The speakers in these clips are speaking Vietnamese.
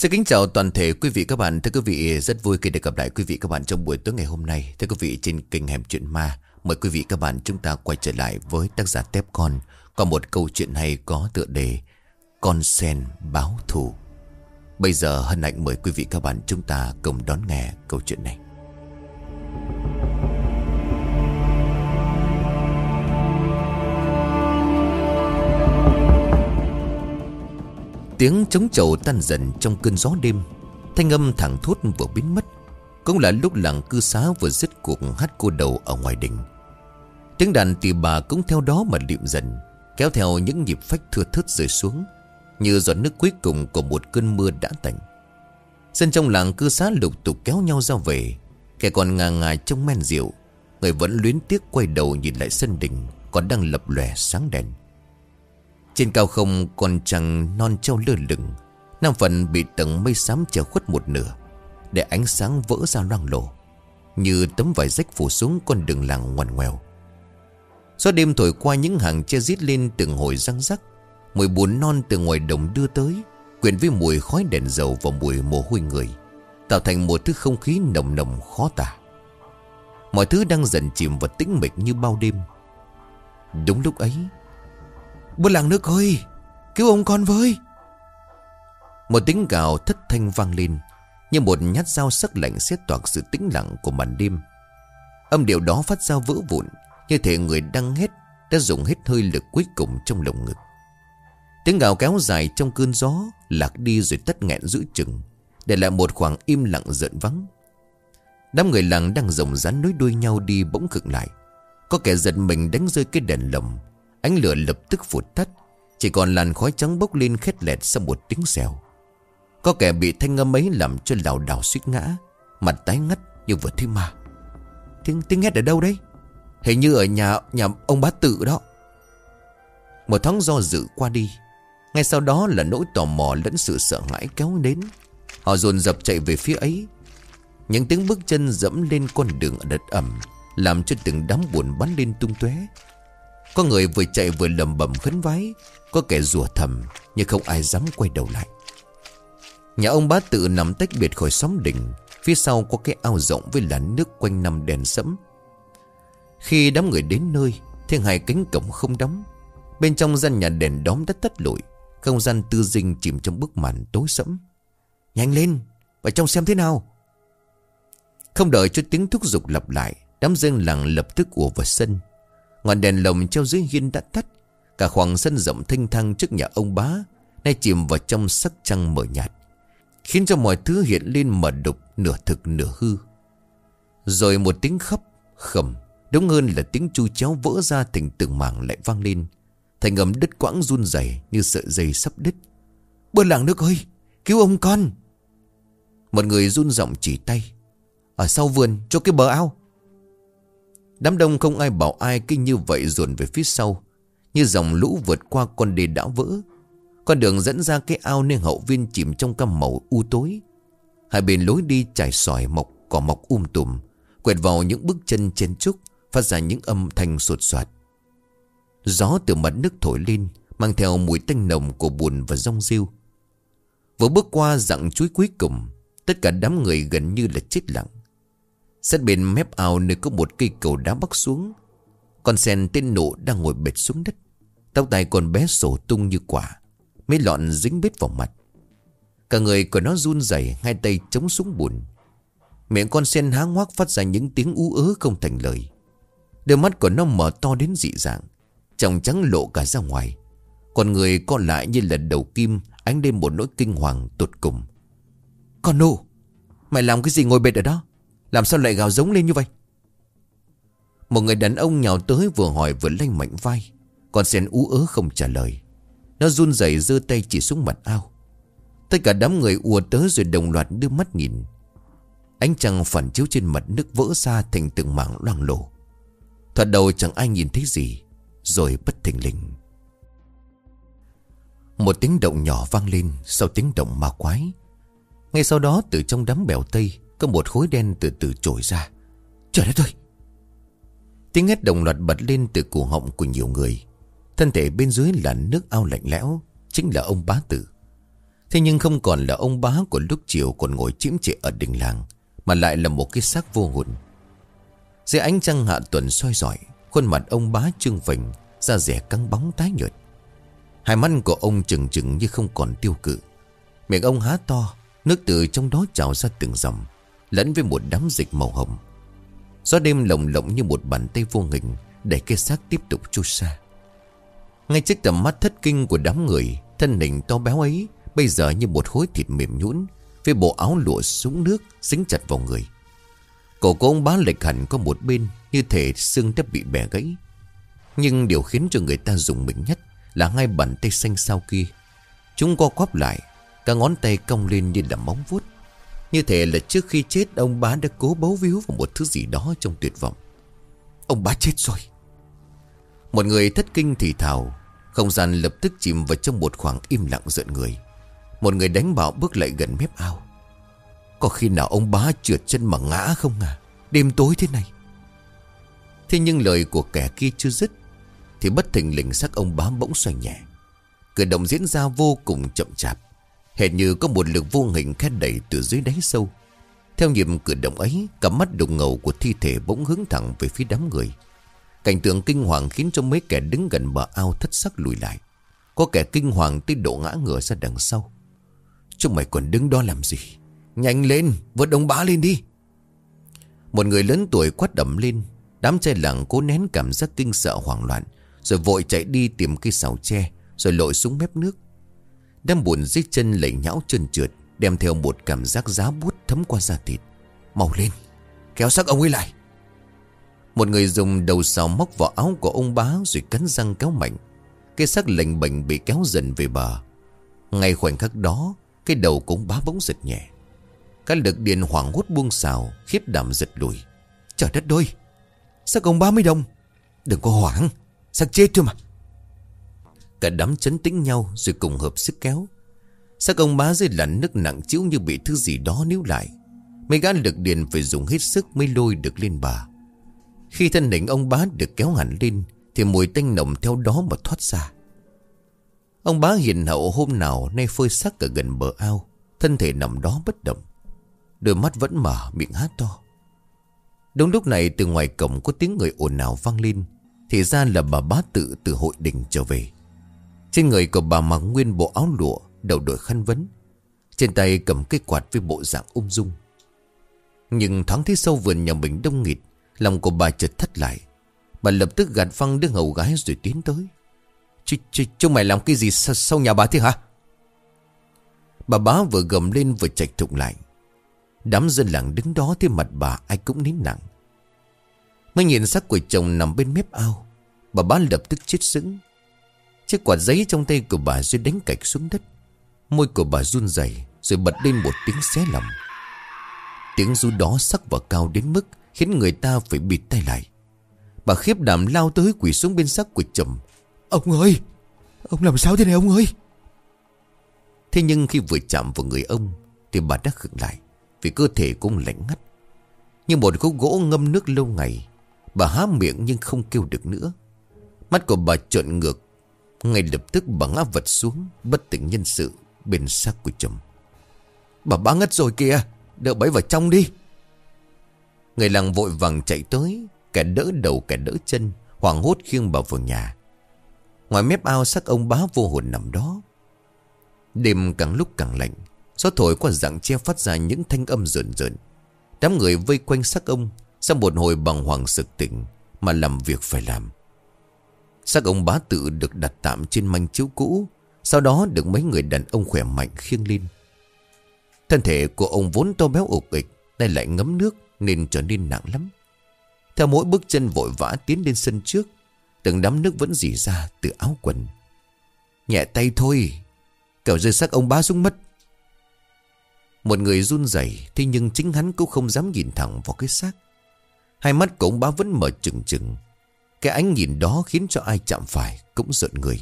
Xin kính chào toàn thể quý vị các bạn. Thưa quý vị, rất vui khi được gặp lại quý vị các bạn trong buổi tối ngày hôm nay. Thưa quý vị, trên kênh Hẻm Chuyện Ma, mời quý vị các bạn chúng ta quay trở lại với tác giả Tép Con. Có một câu chuyện hay có tựa đề Con sen báo thù. Bây giờ hân hạnh mời quý vị các bạn chúng ta cùng đón nghe câu chuyện này. Tiếng trống trầu tan dần trong cơn gió đêm. Thanh âm thẳng thốt vừa biến mất, Cũng là lúc làng cư xá vừa dứt cuộc hát cô đầu ở ngoài đình. Tiếng đàn tỳ bà cũng theo đó mà liệm dần, Kéo theo những nhịp phách thưa thớt rơi xuống, Như giọt nước cuối cùng của một cơn mưa đã tạnh. Dân trong làng cư xá lục tục kéo nhau ra về, Kẻ còn ngà ngà trong men rượu, Người vẫn luyến tiếc quay đầu nhìn lại sân đình Còn đang lập lòe sáng đèn trên cao không còn trăng non treo lơ lửng, Nam phần bị tầng mây xám che khuất một nửa, Để ánh sáng vỡ ra loang lổ, Như tấm vải rách phủ xuống con đường làng ngoằn ngoèo. Gió đêm thổi qua những hàng che rít lên từng hồi răng rắc, Mùi bùn non từ ngoài đồng đưa tới, Quyện với mùi khói đèn dầu và mùi mồ hôi người, Tạo thành một thứ không khí nồng nồng khó tả. Mọi thứ đang dần chìm vào tĩnh mịch như bao đêm. Đúng lúc ấy Bố làng nước ơi, Cứu ông con với. Một tiếng gào thất thanh vang lên, Như một nhát dao sắc lạnh xét toạc sự tĩnh lặng của màn đêm. Âm điệu đó phát ra vỡ vụn, Như thể người đang hết Đã dùng hết hơi lực cuối cùng trong lồng ngực. Tiếng gào kéo dài trong cơn gió, Lạc đi rồi tắt nghẹn giữ chừng, Để lại một khoảng im lặng giận vắng. Đám người làng đang rồng rắn nối đuôi nhau đi bỗng khựng lại. Có kẻ giật mình đánh rơi cái đèn lồng Ánh lửa lập tức phụt tắt. Chỉ còn làn khói trắng bốc lên khét lẹt sau một tiếng xèo. Có kẻ bị thanh âm ấy làm cho lảo đảo suýt ngã, Mặt tái ngắt như vừa thấy ma. Tiếng tiếng hét ở đâu đấy? Hình như ở nhà nhà ông bá tự đó. Một thoáng do dự qua đi. Ngay sau đó là nỗi tò mò lẫn sự sợ hãi kéo đến. Họ dồn dập chạy về phía ấy. Những tiếng bước chân dẫm lên con đường ở đất ẩm Làm cho từng đám buồn bắn lên tung tóe có người vừa chạy vừa lầm bầm khấn vái, Có kẻ rủa thầm, Nhưng không ai dám quay đầu lại. Nhà ông bá tự nằm tách biệt khỏi xóm đỉnh Phía sau có cái ao rộng với làn nước quanh năm đèn sẫm. Khi đám người đến nơi Thiên hai cánh cổng không đóng. Bên trong gian nhà đèn đóm đã tắt lụi, Không gian tư dinh chìm trong bức màn tối sẫm. Nhanh lên, Vào trong xem thế nào. Không đợi cho tiếng thúc giục lặp lại, Đám dân làng lập tức ùa vào sân. Ngọn đèn lồng treo dưới hiên đã tắt. Cả khoảng sân rộng thanh thang trước nhà ông bá Nay chìm vào trong sắc trăng mờ nhạt, Khiến cho mọi thứ hiện lên mờ đục Nửa thực nửa hư. Rồi một tiếng khóc khầm, Đúng hơn là tiếng chu chéo vỡ ra thành từng mảng lại vang lên. Thành ngầm đứt quãng run rẩy Như sợi dây sắp đứt. Bơ làng nước ơi, Cứu ông con! Một người run giọng chỉ tay. Ở sau vườn, cho cái bờ ao. Đám đông không ai bảo ai kinh như vậy ruồn về phía sau, Như dòng lũ vượt qua con đê đã vỡ. Con đường dẫn ra cái ao nên hậu viên chìm trong cam màu u tối. Hai bên lối đi trải sỏi mọc, cỏ mọc um tùm, Quẹt vào những bước chân chen trúc Phát ra những âm thanh sột soạt. Gió từ mặt nước thổi lên, Mang theo mùi tanh nồng của bùn và rong rêu Vừa bước qua dặng chuối cuối cùng, Tất cả đám người gần như là chết lặng. Sát bên mép ao nơi có một cây cầu đá bắc xuống, Con sen tên nộ đang ngồi bệt xuống đất. Tóc tai còn bé sổ tung như quả, Mấy lọn dính bết vào mặt. Cả người của nó run rẩy, Hai tay chống súng bùn. Miệng con sen há ngoác phát ra những tiếng ú ớ không thành lời. Đôi mắt của nó mở to đến dị dạng, Tròng trắng lộ cả ra ngoài. Còn người còn lại như là đầu kim, Ánh lên một nỗi kinh hoàng tột cùng. Con nô, Mày làm cái gì ngồi bệt ở đó? Làm sao lại gào giống lên như vậy? Một người đàn ông nhào tới vừa hỏi vừa lanh mạnh vai. Còn sen ú ớ không trả lời. Nó run rẩy giơ tay chỉ xuống mặt ao. Tất cả đám người ùa tới rồi đồng loạt đưa mắt nhìn. Ánh trăng phản chiếu trên mặt nước vỡ ra thành từng mảng loang lổ. Thật đầu chẳng ai nhìn thấy gì, Rồi bất thình lình. Một tiếng động nhỏ vang lên Sau tiếng động ma quái. Ngay sau đó, từ trong đám bèo tây có một khối đen từ từ trồi ra. Trời đất ơi! Tiếng hét đồng loạt bật lên từ cổ họng của nhiều người. Thân thể bên dưới là nước ao lạnh lẽo, Chính là ông bá tử. Thế nhưng không còn là ông bá của lúc chiều còn ngồi chiếm trệ ở đình làng, Mà lại là một cái xác vô hồn. Dưới ánh trăng hạ tuần soi rọi, Khuôn mặt ông bá trương phình, Da rẻ căng bóng tái nhợt. Hai mắt của ông trừng trừng như không còn tiêu cự. Miệng ông há to, Nước từ trong đó trào ra từng dòng. Lẫn với một đám dịch màu hồng. Gió đêm lồng lộng như một bàn tay vô hình Để cái xác tiếp tục trôi xa Ngay trước tầm mắt thất kinh của đám người, Thân hình to béo ấy Bây giờ như một khối thịt mềm nhũn Với bộ áo lụa súng nước Dính chặt vào người. Cổ của ông bá lệch hẳn có một bên Như thể xương đã bị bẻ gãy. Nhưng điều khiến cho người ta dùng mình nhất Là hai bàn tay xanh sau kia. Chúng co quắp lại Cả ngón tay cong lên như là móng vuốt. Như thể là trước khi chết, Ông bá đã cố bấu víu vào một thứ gì đó trong tuyệt vọng. Ông bá chết rồi. Một người thất kinh thì thào, Không gian lập tức chìm vào trong một khoảng im lặng giận người. Một người đánh bảo bước lại gần mép ao. Có khi nào ông bá trượt chân mà ngã không à? Đêm tối thế này. Thế nhưng lời của kẻ kia chưa dứt, Thì bất thình lình sắc ông bá bỗng xoay nhẹ. Cử động diễn ra vô cùng chậm chạp. Hệt như có một lực vô hình khét đẩy từ dưới đáy sâu. Theo nhịp cử động ấy Cả mắt đục ngầu của thi thể bỗng hướng thẳng về phía đám người. Cảnh tượng kinh hoàng khiến cho mấy kẻ đứng gần bờ ao thất sắc lùi lại. Có kẻ kinh hoàng tới độ ngã ngửa ra đằng sau. Chúng mày còn đứng đó làm gì? Nhanh lên vượt đống bá lên đi. Một người lớn tuổi quát đậm lên. Đám trai lặng cố nén cảm giác kinh sợ hoảng loạn, Rồi vội chạy đi tìm cây xào tre, Rồi lội xuống mép nước. Đám buồn dưới chân lẩy nhão chân trượt, Đem theo một cảm giác giá bút thấm qua da thịt. Màu lên, Kéo xác ông ấy lại. Một người dùng đầu xào móc vào áo của ông bá Rồi cắn răng kéo mạnh. Cái xác lệnh bệnh bị kéo dần về bờ. Ngay khoảnh khắc đó, Cái đầu cũng bá bỗng giật nhẹ. Các lực điện hoảng hốt buông xào, Khiếp đảm giật lùi. Trời đất đôi Xác ông bá mới đông. Đừng có hoảng, Xác chết thôi mà. Cả đám chấn tĩnh nhau rồi cùng hợp sức kéo. Xác ông bá dưới làn nước nặng chiếu như bị thứ gì đó níu lại. Mấy gã lực điện phải dùng hết sức mới lôi được lên bà. Khi thân hình ông bá được kéo hẳn lên, Thì mùi tanh nồng theo đó mà thoát ra. Ông bá hiền hậu hôm nào nay phơi xác ở gần bờ ao, Thân thể nằm đó bất động. Đôi mắt vẫn mở, miệng hát to. Đúng lúc này từ ngoài cổng có tiếng người ồn ào vang lên, Thì ra là bà bá tự từ hội đình trở về trên người của bà mặc nguyên bộ áo lụa, Đầu đội khăn vấn. Trên tay cầm cây quạt với bộ dạng ung dung. Nhưng thoáng thấy sâu vườn nhà mình đông nghịt, Lòng của bà chợt thất lại. Bà lập tức gạt phăng đứa hầu gái rồi tiến tới. Ch ch Chúng mày làm cái gì sau nhà bà thế hả? Bà bá vừa gầm lên vừa chạy thụng lại. Đám dân làng đứng đó thì mặt bà ai cũng nín nặng. Mới nhìn xác của chồng nằm bên mép ao, Bà bá lập tức chết sững. Chiếc quạt giấy trong tay của bà rồi đánh cạch xuống đất. Môi của bà run rẩy Rồi bật lên một tiếng xé lòng. Tiếng rú đó sắc và cao đến mức Khiến người ta phải bịt tay lại. Bà khiếp đảm lao tới quỳ xuống bên xác của chồng. Ông ơi! Ông làm sao thế này ông ơi? Thế nhưng khi vừa chạm vào người ông Thì bà đã khựng lại Vì cơ thể cũng lạnh ngắt. Như một khúc gỗ ngâm nước lâu ngày Bà há miệng nhưng không kêu được nữa. Mắt của bà trợn ngược ngay lập tức bà ngã vật xuống, Bất tỉnh nhân sự bên xác của chồng. Bà bá ngất rồi kìa, Đỡ bấy vào trong đi. Người làng vội vàng chạy tới, Kẻ đỡ đầu, kẻ đỡ chân, Hoảng hốt khiêng bà vào nhà. Ngoài mép ao xác ông bá vô hồn nằm đó. Đêm càng lúc càng lạnh, Gió thổi qua dạng che phát ra những thanh âm rợn rợn. Đám người vây quanh xác ông, Sau một hồi bằng hoàng sực tỉnh Mà làm việc phải làm. Xác ông bá tự được đặt tạm trên manh chiếu cũ, Sau đó được mấy người đàn ông khỏe mạnh khiêng lên. Thân thể của ông vốn to béo ục ịch, Nay lại ngấm nước nên trở nên nặng lắm. Theo mỗi bước chân vội vã tiến lên sân trước, Từng đám nước vẫn dì ra từ áo quần. Nhẹ tay thôi Cậu rơi xác ông bá xuống mất. Một người run rẩy, Thế nhưng chính hắn cũng không dám nhìn thẳng vào cái xác. Hai mắt của ông bá vẫn mở trừng trừng cái ánh nhìn đó khiến cho ai chạm phải cũng giận người.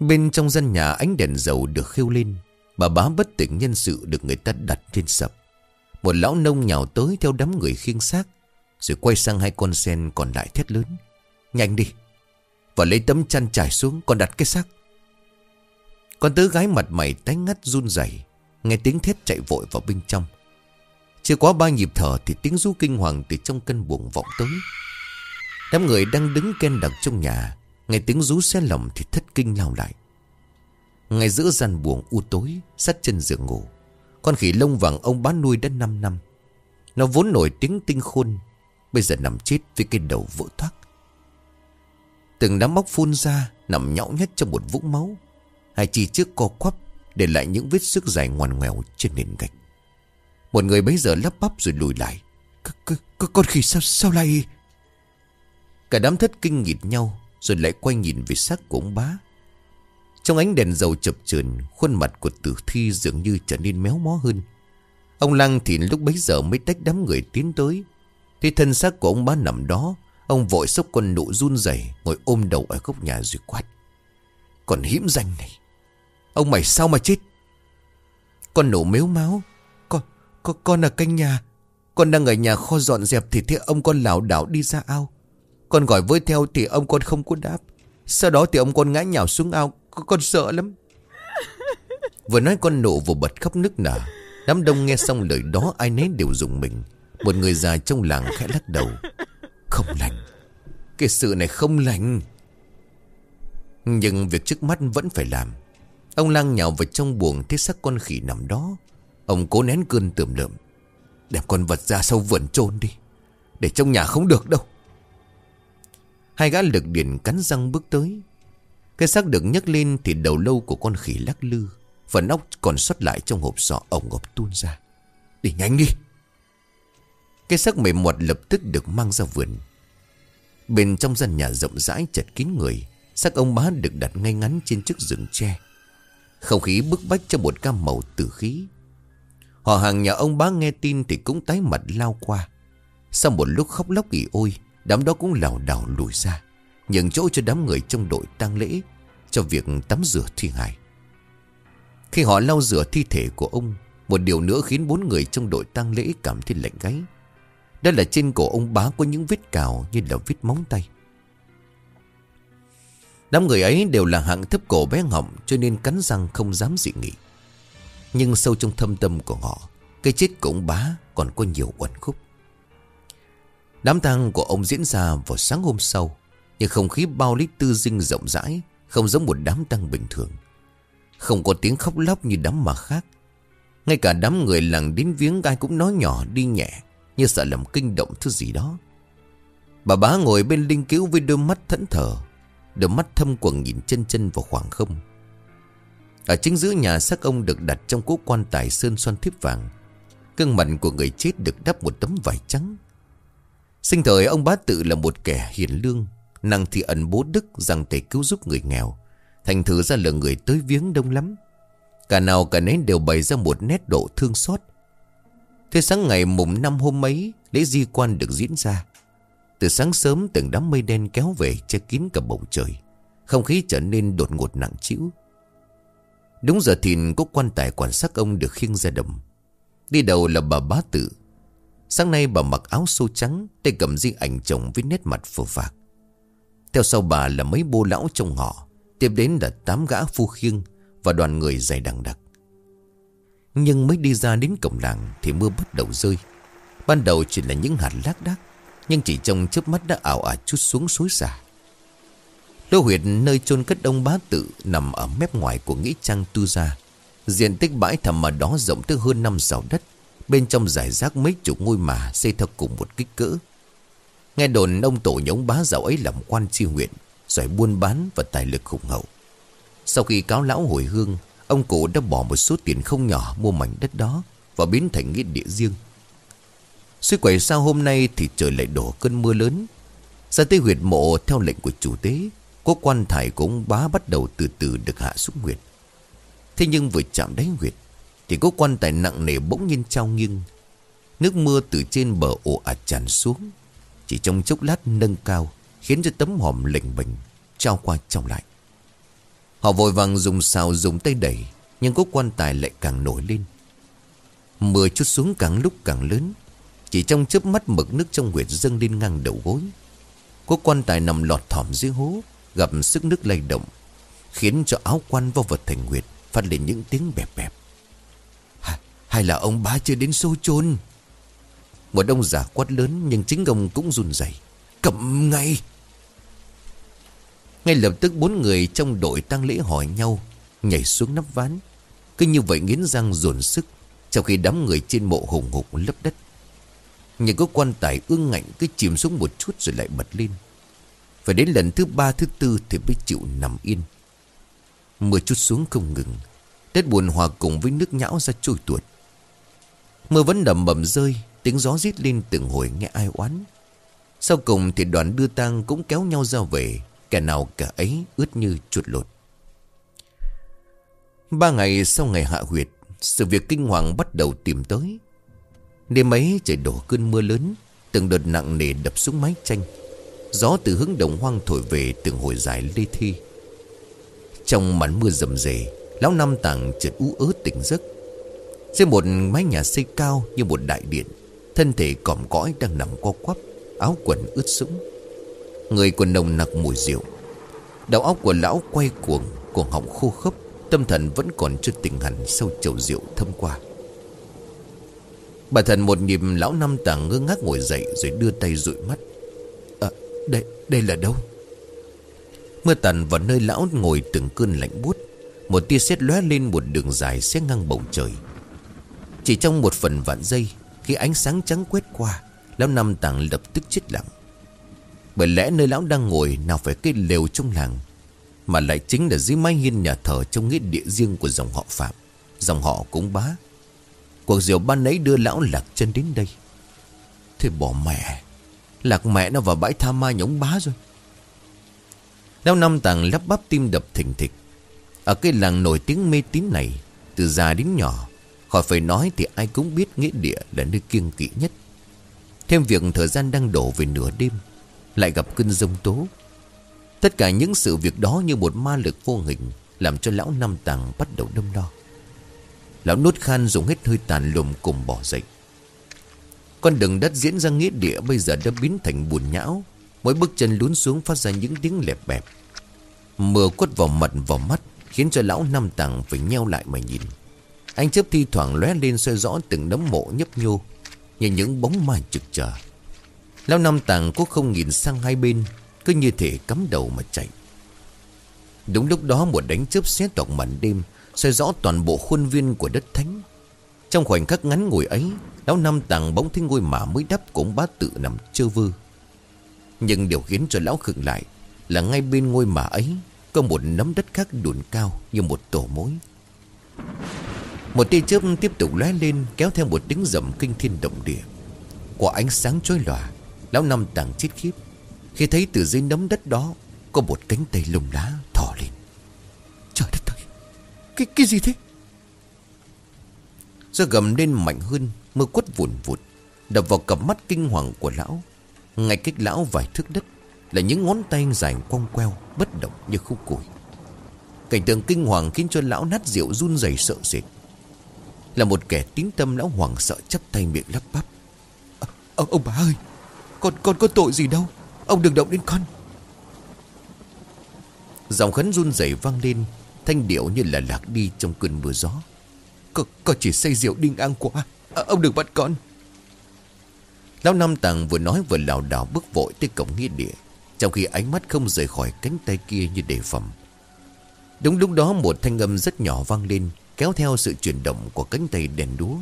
Bên trong dân nhà, ánh đèn dầu được khêu lên. Bà bá bất tỉnh nhân sự được người ta đặt trên sập. Một lão nông nhào tới theo đám người khiêng xác. Rồi quay sang hai con sen còn lại thét lớn. Nhanh đi. Và lấy tấm chăn trải xuống còn đặt cái xác. Con tứ gái mặt mày tái ngắt run rẩy, Nghe tiếng thét chạy vội vào bên trong chưa quá ba nhịp thở Thì tiếng rú kinh hoàng từ trong căn buồng vọng tới. Đám người đang đứng ken đặc trong nhà, Nghe tiếng rú xe lòng thì thất kinh lao lại. Ngay giữa gian buồng u tối, Sát chân giường ngủ, Con khỉ lông vàng ông bán nuôi đã 5 năm. Nó vốn nổi tiếng tinh khôn, Bây giờ nằm chết với cái đầu vỡ thoát Từng đám móc phun ra, Nằm nhõng nhất trong một vũng máu. Hai chi trước co quắp Để lại những vết sức dài ngoằn ngoèo trên nền gạch. Một người bấy giờ lắp bắp rồi lùi lại. Con khỉ sao sao lại? Cả đám thất kinh nghịt nhau, Rồi lại quay nhìn về xác của ông bá. Trong ánh đèn dầu chập chờn, Khuôn mặt của tử thi dường như trở nên méo mó hơn. Ông Lăng thì lúc bấy giờ mới tách đám người tiến tới. Thì thân xác của ông bá nằm đó, Ông vội sốc con nụ run rẩy, Ngồi ôm đầu ở góc nhà rồi quát. Còn hiểm danh này, Ông mày sao mà chết? Con nụ mếu máu con, con, ở canh nhà. Con đang ở nhà kho dọn dẹp Thì thấy ông con lảo đảo đi ra ao. Con gọi với theo thì ông con không có đáp. Sau đó thì ông con ngã nhào xuống ao. Con, con sợ lắm. Vừa nói con nộ vừa bật khóc nức nở. Đám đông nghe xong lời đó ai nấy đều dùng mình. Một người già trong làng khẽ lắc đầu. Không lành. Cái sự này không lành. Nhưng việc trước mắt vẫn phải làm. Ông lang nhào vào trong buồng Thấy xác con khỉ nằm đó. Ông cố nén cơn tưởng lượm, Đem con vật ra sau vườn chôn đi, Để trong nhà không được đâu. Hai gã lực điền cắn răng bước tới. Cái xác được nhấc lên Thì đầu lâu của con khỉ lắc lư, Phần óc còn sót lại trong hộp sọ ổng ngọc tuôn ra. Đi nhanh đi! Cái xác mềm mọt lập tức được mang ra vườn. Bên trong gian nhà rộng rãi chật kín người, Xác ông bá được đặt ngay ngắn trên chiếc rừng tre. Không khí bức bách cho một cam màu tử khí. Họ hàng nhà ông bá nghe tin thì cũng tái mặt lao qua. Sau một lúc khóc lóc ỉ ôi, Đám đó cũng lảo đảo lùi ra, Nhường chỗ cho đám người trong đội tang lễ Cho việc tắm rửa thi hài. Khi họ lau rửa thi thể của ông, Một điều nữa khiến bốn người trong đội tang lễ cảm thấy lạnh gáy. Đó là trên cổ ông bá có những vết cào như là vết móng tay. Đám người ấy đều là hạng thấp cổ bé ngọng Cho nên cắn răng không dám dị nghị. Nhưng sâu trong thâm tâm của họ, Cái chết của ông bá còn có nhiều uẩn khúc. Đám tang của ông diễn ra vào sáng hôm sau, Nhưng không khí bao lít tư dinh rộng rãi, Không giống một đám tang bình thường. Không có tiếng khóc lóc như đám mà khác. Ngay cả đám người làng đến viếng ai cũng nói nhỏ đi nhẹ, Như sợ làm kinh động thứ gì đó. Bà bá ngồi bên linh cứu với đôi mắt thẫn thờ, Đôi mắt thâm quầng nhìn chân chân vào khoảng không. Ở chính giữa nhà xác ông được đặt trong cố quan tài sơn xoan thiếp vàng. Cương mặt của người chết được đắp một tấm vải trắng. Sinh thời ông bá tự là một kẻ hiền lương. Năng thì ẩn bố đức rằng thể cứu giúp người nghèo. Thành thử ra là người tới viếng đông lắm. Cả nào cả nấy đều bày ra một nét độ thương xót. Thế sáng ngày mùng năm hôm ấy, Lễ di quan được diễn ra. Từ sáng sớm từng đám mây đen kéo về che kín cả bầu trời. Không khí trở nên đột ngột nặng trĩu. Đúng giờ thìn có quan tài quản sắc ông được khiêng ra đồng Đi đầu là bà bá tự. Sáng nay bà mặc áo xô trắng, Tay cầm di ảnh chồng với nét mặt phờ phạc. Theo sau bà là mấy bô lão trong họ, Tiếp đến là tám gã phu khiêng Và đoàn người dày đằng đặc. Nhưng mới đi ra đến cổng làng Thì mưa bắt đầu rơi. Ban đầu chỉ là những hạt lác đác, Nhưng chỉ trong chớp mắt đã ảo ạt chút xuống suối xả. Lô huyệt nơi chôn cất ông bá tự Nằm ở mép ngoài của nghĩa trang tu gia. Diện tích bãi thầm ở đó rộng tới hơn năm sào đất. Bên trong giải rác mấy chục ngôi mà xây theo cùng một kích cỡ. Nghe đồn ông tổ nhống bá giàu ấy làm quan tri huyện, Giỏi buôn bán và tài lực khủng hậu. Sau khi cáo lão hồi hương, Ông cụ đã bỏ một số tiền không nhỏ mua mảnh đất đó Và biến thành nghĩa địa riêng. Suy quẩy sao hôm nay thì trời lại đổ cơn mưa lớn. Ra tới huyệt mộ theo lệnh của chủ tế có quan thải của ông bá bắt đầu từ từ được hạ xuống huyệt Thế nhưng vừa chạm đáy huyệt Thì có quan tài nặng nề bỗng nhiên trao nghiêng. Nước mưa từ trên bờ ồ ạt tràn xuống, Chỉ trong chốc lát nâng cao, Khiến cho tấm hòm lệnh bình Trao qua trong lại. Họ vội vàng dùng xào dùng tay đẩy, Nhưng có quan tài lại càng nổi lên. Mưa chút xuống càng lúc càng lớn, Chỉ trong chớp mắt mực nước trong huyệt dâng lên ngang đầu gối. Có quan tài nằm lọt thỏm dưới hố Gặp sức nước lay động, Khiến cho áo quan vô vật thành nguyệt Phát lên những tiếng bẹp bẹp. Hay là ông bá chưa đến sâu chôn? Một ông già quát lớn Nhưng chính ông cũng run rẩy. Cầm ngay! Ngay lập tức bốn người trong đội tang lễ hỏi nhau, Nhảy xuống nắp ván. Cứ như vậy nghiến răng dồn sức, Trong khi đám người trên mộ hùng hục lấp đất. Những có quan tài ương ngạnh Cứ chìm xuống một chút rồi lại bật lên. Phải đến lần thứ ba, thứ tư Thì mới chịu nằm yên. Mưa chút xuống không ngừng, Đất buồn hòa cùng với nước nhão ra trôi tuột. Mưa vẫn đầm bầm rơi, Tiếng gió rít lên từng hồi nghe ai oán. Sau cùng thì đoàn đưa tang cũng kéo nhau ra về, Kẻ nào cả ấy ướt như chuột lột. Ba ngày sau ngày hạ huyệt, Sự việc kinh hoàng bắt đầu tìm tới. Đêm ấy trời đổ cơn mưa lớn, Từng đợt nặng nề đập xuống mái tranh. Gió từ hướng đồng hoang thổi về từng hồi dài lê thi Trong màn mưa rầm rề, Lão Năm Tàng chợt ú ớ tỉnh giấc. Trên một mái nhà xây cao như một đại điện, Thân thể còm cõi đang nằm co quắp, Áo quần ướt sũng. Người quần nồng nặc mùi rượu. Đầu óc của lão quay cuồng Cuồng họng khô khốc, Tâm thần vẫn còn chưa tỉnh hẳn Sau chầu rượu thâm qua. Bà thần một nhịp, lão năm tàng ngơ ngác ngồi dậy Rồi đưa tay dụi mắt đây, đây là đâu? Mưa tàn vào nơi lão ngồi từng cơn lạnh buốt. Một tia sét lóe lên một đường dài xé ngang bầu trời. Chỉ trong một phần vạn giây Khi ánh sáng trắng quét qua Lão năm tàng lập tức chết lặng. Bởi lẽ nơi lão đang ngồi Nào phải cái lều trong làng Mà lại chính là dưới mái hiên nhà thờ Trong nghĩa địa riêng của dòng họ Phạm Dòng họ cũng bá. Cuộc diều ban nấy đưa lão lạc chân đến đây. Thế bỏ mẹ! Lạc mẹ nó vào bãi tha ma nhống bá rồi. Lão năm tàng lắp bắp tim đập thình thịch, Ở cái làng nổi tiếng mê tín này, Từ già đến nhỏ, Khỏi phải nói thì ai cũng biết nghĩa địa là nơi kiêng kỵ nhất. Thêm việc thời gian đang đổ về nửa đêm, Lại gặp cơn rông tố. Tất cả những sự việc đó như một ma lực vô hình, Làm cho lão năm tàng bắt đầu đâm đo. Lão nốt khan dùng hết hơi tàn lùm cùng bỏ dậy. Con đường đất diễn ra nghĩa địa bây giờ đã biến thành bùn nhão. Mỗi bước chân lún xuống phát ra những tiếng lẹp bẹp. Mưa quất vào mặt, vào mắt, Khiến cho lão năm tàng phải nheo lại mà nhìn. Anh chớp thi thoảng lóe lên soi rõ từng đấm mộ nhấp nhô, Như những bóng ma trực chờ. Lão năm tàng cũng không nhìn sang hai bên, Cứ như thể cắm đầu mà chạy. Đúng lúc đó một đánh chớp xé toạc màn đêm, soi rõ toàn bộ khuôn viên của đất thánh. Trong khoảnh khắc ngắn ngủi ấy Lão Năm Tàng bóng thấy ngôi mả mới đắp cũng bá tự nằm chơ vư Nhưng điều khiến cho lão khựng lại Là ngay bên ngôi mả ấy Có một nắm đất khác đùn cao như một tổ mối. Một tia chớp tiếp tục lóe lên Kéo theo một tiếng rầm kinh thiên động địa. Quả ánh sáng chói lòa Lão Năm Tàng chết khiếp Khi thấy từ dưới nấm đất đó Có một cánh tay lùng lá thò lên. Trời đất ơi Cái, cái gì thế? Do gầm lên mạnh hơn Mưa quất vụn vụt Đập vào cặp mắt kinh hoàng của lão. Ngay cách lão vài thước đất Là những ngón tay dài quong queo Bất động như khúc củi Cảnh tượng kinh hoàng khiến cho lão nát rượu run rẩy sợ sệt. Là một kẻ tín tâm lão hoàng sợ chắp tay miệng lắp bắp. À, ông, ông bà ơi Con con có tội gì đâu Ông đừng động đến con. Giọng khấn run rẩy vang lên Thanh điệu như là lạc đi trong cơn mưa gió có, có chỉ say rượu đinh an quá à, ờ, Ông đừng bắt con. Lão nam Tàng vừa nói vừa lảo đảo bước vội tới cổng nghĩa địa Trong khi ánh mắt không rời khỏi cánh tay kia như đề phòng. Đúng lúc đó một thanh âm rất nhỏ vang lên Kéo theo sự chuyển động của cánh tay đèn đúa.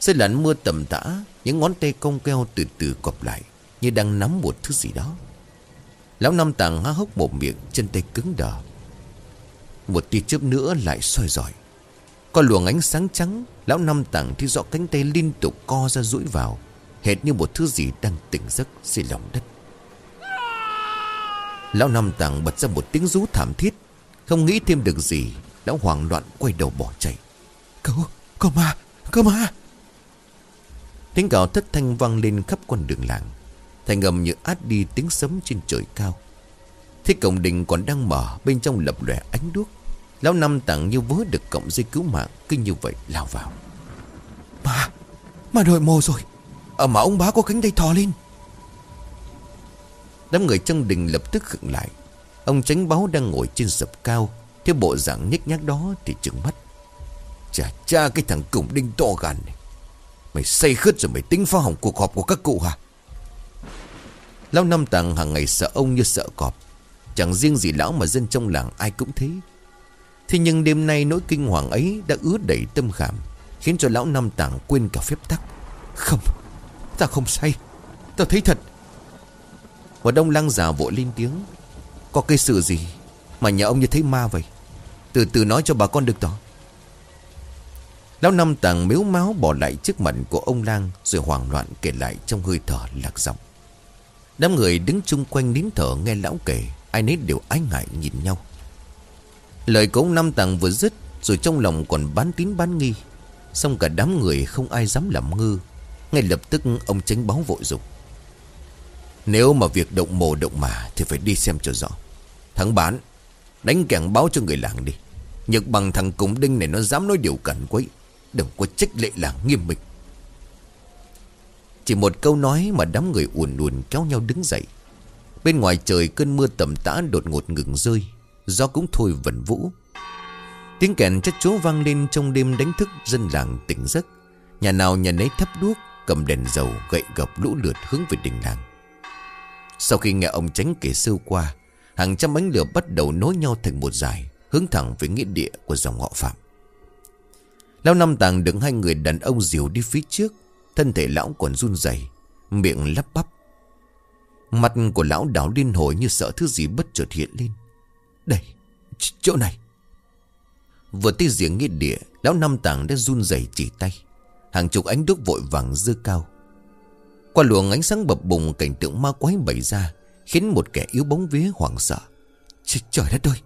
Sẽ lạnh mưa tầm tã Những ngón tay cong keo từ từ cọp lại Như đang nắm một thứ gì đó. Lão nam Tàng há hốc một miệng Chân tay cứng đờ. Một tia chớp nữa lại soi dọi có luồng ánh sáng trắng Lão Năm Tàng thì rõ cánh tay liên tục co ra duỗi vào Hệt như một thứ gì đang tỉnh giấc dưới lòng đất. Lão Năm Tàng bật ra một tiếng rú thảm thiết Không nghĩ thêm được gì Lão hoảng loạn quay đầu bỏ chạy. Cậu, có ma, có ma! Tiếng gào thất thanh vang lên khắp con đường làng Thành âm như át đi tiếng sấm trên trời cao. Thế cổng đình còn đang mở Bên trong lập lòe ánh đuốc Lão Năm tặng như vớ được cọng dây cứu mạng Cứ như vậy lao vào. Mà, mà đội mồ rồi. Ở mà ông bá có cánh tay thò lên. Đám người trong đình lập tức khựng lại. Ông tránh báo đang ngồi trên sập cao Thế bộ dạng nhếch nhác đó thì trừng mắt. Chà cha cái thằng củng đinh to gan này. Mày say khướt rồi mày tính phá hỏng cuộc họp của các cụ hả? Lão Năm Tàng hàng ngày sợ ông như sợ cọp. Chẳng riêng gì lão mà dân trong làng ai cũng thế Thế nhưng đêm nay nỗi kinh hoàng ấy đã ứa đầy tâm khảm, Khiến cho lão Năm Tàng quên cả phép tắc. Không, Ta không say, Ta thấy thật. Và đông lăng già vội lên tiếng, Có cái sự gì Mà nhà ông như thấy ma vậy? Từ từ nói cho bà con được tỏ. Lão Năm Tàng miếu máu bỏ lại chiếc mặt của ông lang Rồi hoảng loạn kể lại trong hơi thở lạc giọng. Đám người đứng chung quanh nín thở nghe lão kể, Ai nấy đều ái ngại nhìn nhau. Lời của ông Năm Tàng vừa dứt, Rồi trong lòng còn bán tín bán nghi. Xong cả đám người không ai dám làm ngư Ngay lập tức ông tránh báo vội dục. Nếu mà việc động mồ động mà Thì phải đi xem cho rõ. Thắng bán Đánh kẻng báo cho người làng đi. Nhật bằng thằng Cùng Đinh này nó dám nói điều cẩn quấy. Đừng có trách lệ làng nghiêm minh. Chỉ một câu nói mà đám người uồn uồn kéo nhau đứng dậy. Bên ngoài trời cơn mưa tầm tã đột ngột ngừng rơi. Gió cũng thôi vẩn vũ. Tiếng kèn chất chúa vang lên trong đêm đánh thức dân làng tỉnh giấc. Nhà nào nhà nấy thắp đuốc, Cầm đèn dầu, gậy gập lũ lượt hướng về đình làng. Sau khi nghe ông tránh kể sơ qua, Hàng trăm ánh lửa bắt đầu nối nhau thành một dài Hướng thẳng về nghĩa địa của dòng họ Phạm. Lão Năm Tàng đứng hai người đàn ông diều đi phía trước, Thân thể lão còn run rẩy, Miệng lắp bắp. Mặt của lão đảo liên hồi như sợ thứ gì bất chợt hiện lên. Đây, chỗ này. Vừa tới giếng nghĩa địa Lão Năm Tàng đã run rẩy chỉ tay. Hàng chục ánh đuốc vội vàng dư cao. Qua luồng ánh sáng bập bùng Cảnh tượng ma quái bày ra Khiến một kẻ yếu bóng vía hoảng sợ. Ch Trời đất ơi!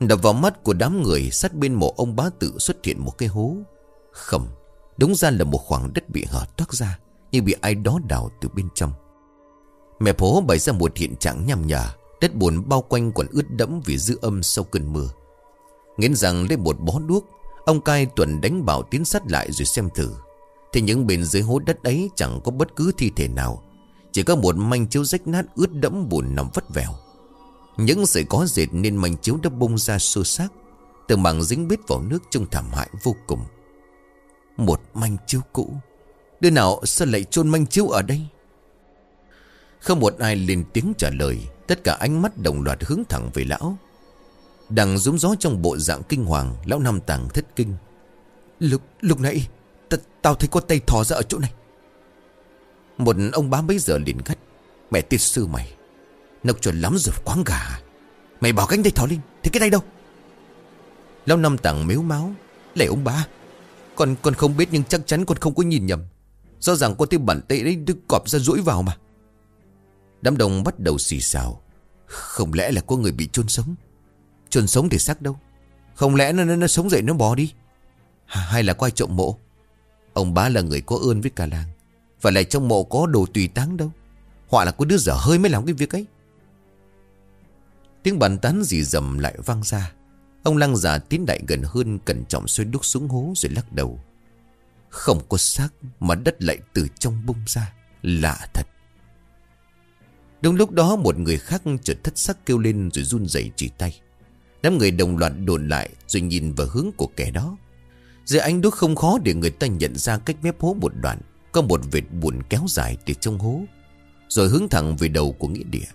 Đập vào mắt của đám người Sát bên mộ ông bá tự xuất hiện một cái hố. Không Đúng ra là một khoảng đất bị hở toát ra Như bị ai đó đào từ bên trong. Mẹ phố bày ra một hiện trạng nhằm nhở. Đất buồn bao quanh còn ướt đẫm vì dư âm sau cơn mưa. Nghiến rằng lấy một bó đuốc, Ông cai tuần đánh bảo tiến sát lại rồi xem thử. Thì những bên dưới hố đất ấy chẳng có bất cứ thi thể nào, Chỉ có một manh chiếu rách nát ướt đẫm buồn nằm vất vẻo. Những sợi có dệt nên manh chiếu đã bung ra xô xác, Từ mảng dính bít vào nước trông thảm hại vô cùng. Một manh chiếu cũ. Đứa nào sao lại chôn manh chiếu ở đây? Không một ai lên tiếng trả lời. Tất cả ánh mắt đồng loạt hướng thẳng về lão. Đằng rúng gió trong bộ dạng kinh hoàng, Lão Năm Tàng thất kinh. Lúc lúc nãy Tao thấy có tay thò ra ở chỗ này. Một ông bá mấy giờ liền gắt Mẹ tiết sư mày, Nọc chuẩn lắm rồi quáng gà. Mày bảo cánh tay thò lên, Thì cái tay đâu? Lão Năm Tàng mếu máu. Lệ ông bá, Con con không biết nhưng chắc chắn con không có nhìn nhầm. Do rằng có tiếng bản tay đấy đứt cọp ra rũi vào mà. Đám đông bắt đầu xì xào. Không lẽ là có người bị chôn sống? Chôn sống thì xác đâu? Không lẽ nó, nó, nó sống dậy nó bỏ đi? Hay là quay trộm mộ? Ông bá là người có ơn với cả làng. Và lại trong mộ có đồ tùy táng đâu? Hoặc là có đứa dở hơi mới làm cái việc ấy. Tiếng bàn tán dì dầm lại vang ra. Ông lăng già tiến đại gần hơn Cẩn trọng xoay đúc xuống hố rồi lắc đầu. Không có xác Mà đất lại từ trong bung ra. Lạ thật. Đúng lúc đó một người khác chợt thất sắc kêu lên rồi run rẩy chỉ tay Đám người đồng loạt đồn lại rồi nhìn vào hướng của kẻ đó. Giữa ánh đuốc không khó để người ta nhận ra cách mép hố một đoạn. Có một vệt buồn kéo dài từ trong hố. Rồi hướng thẳng về đầu của nghĩa địa.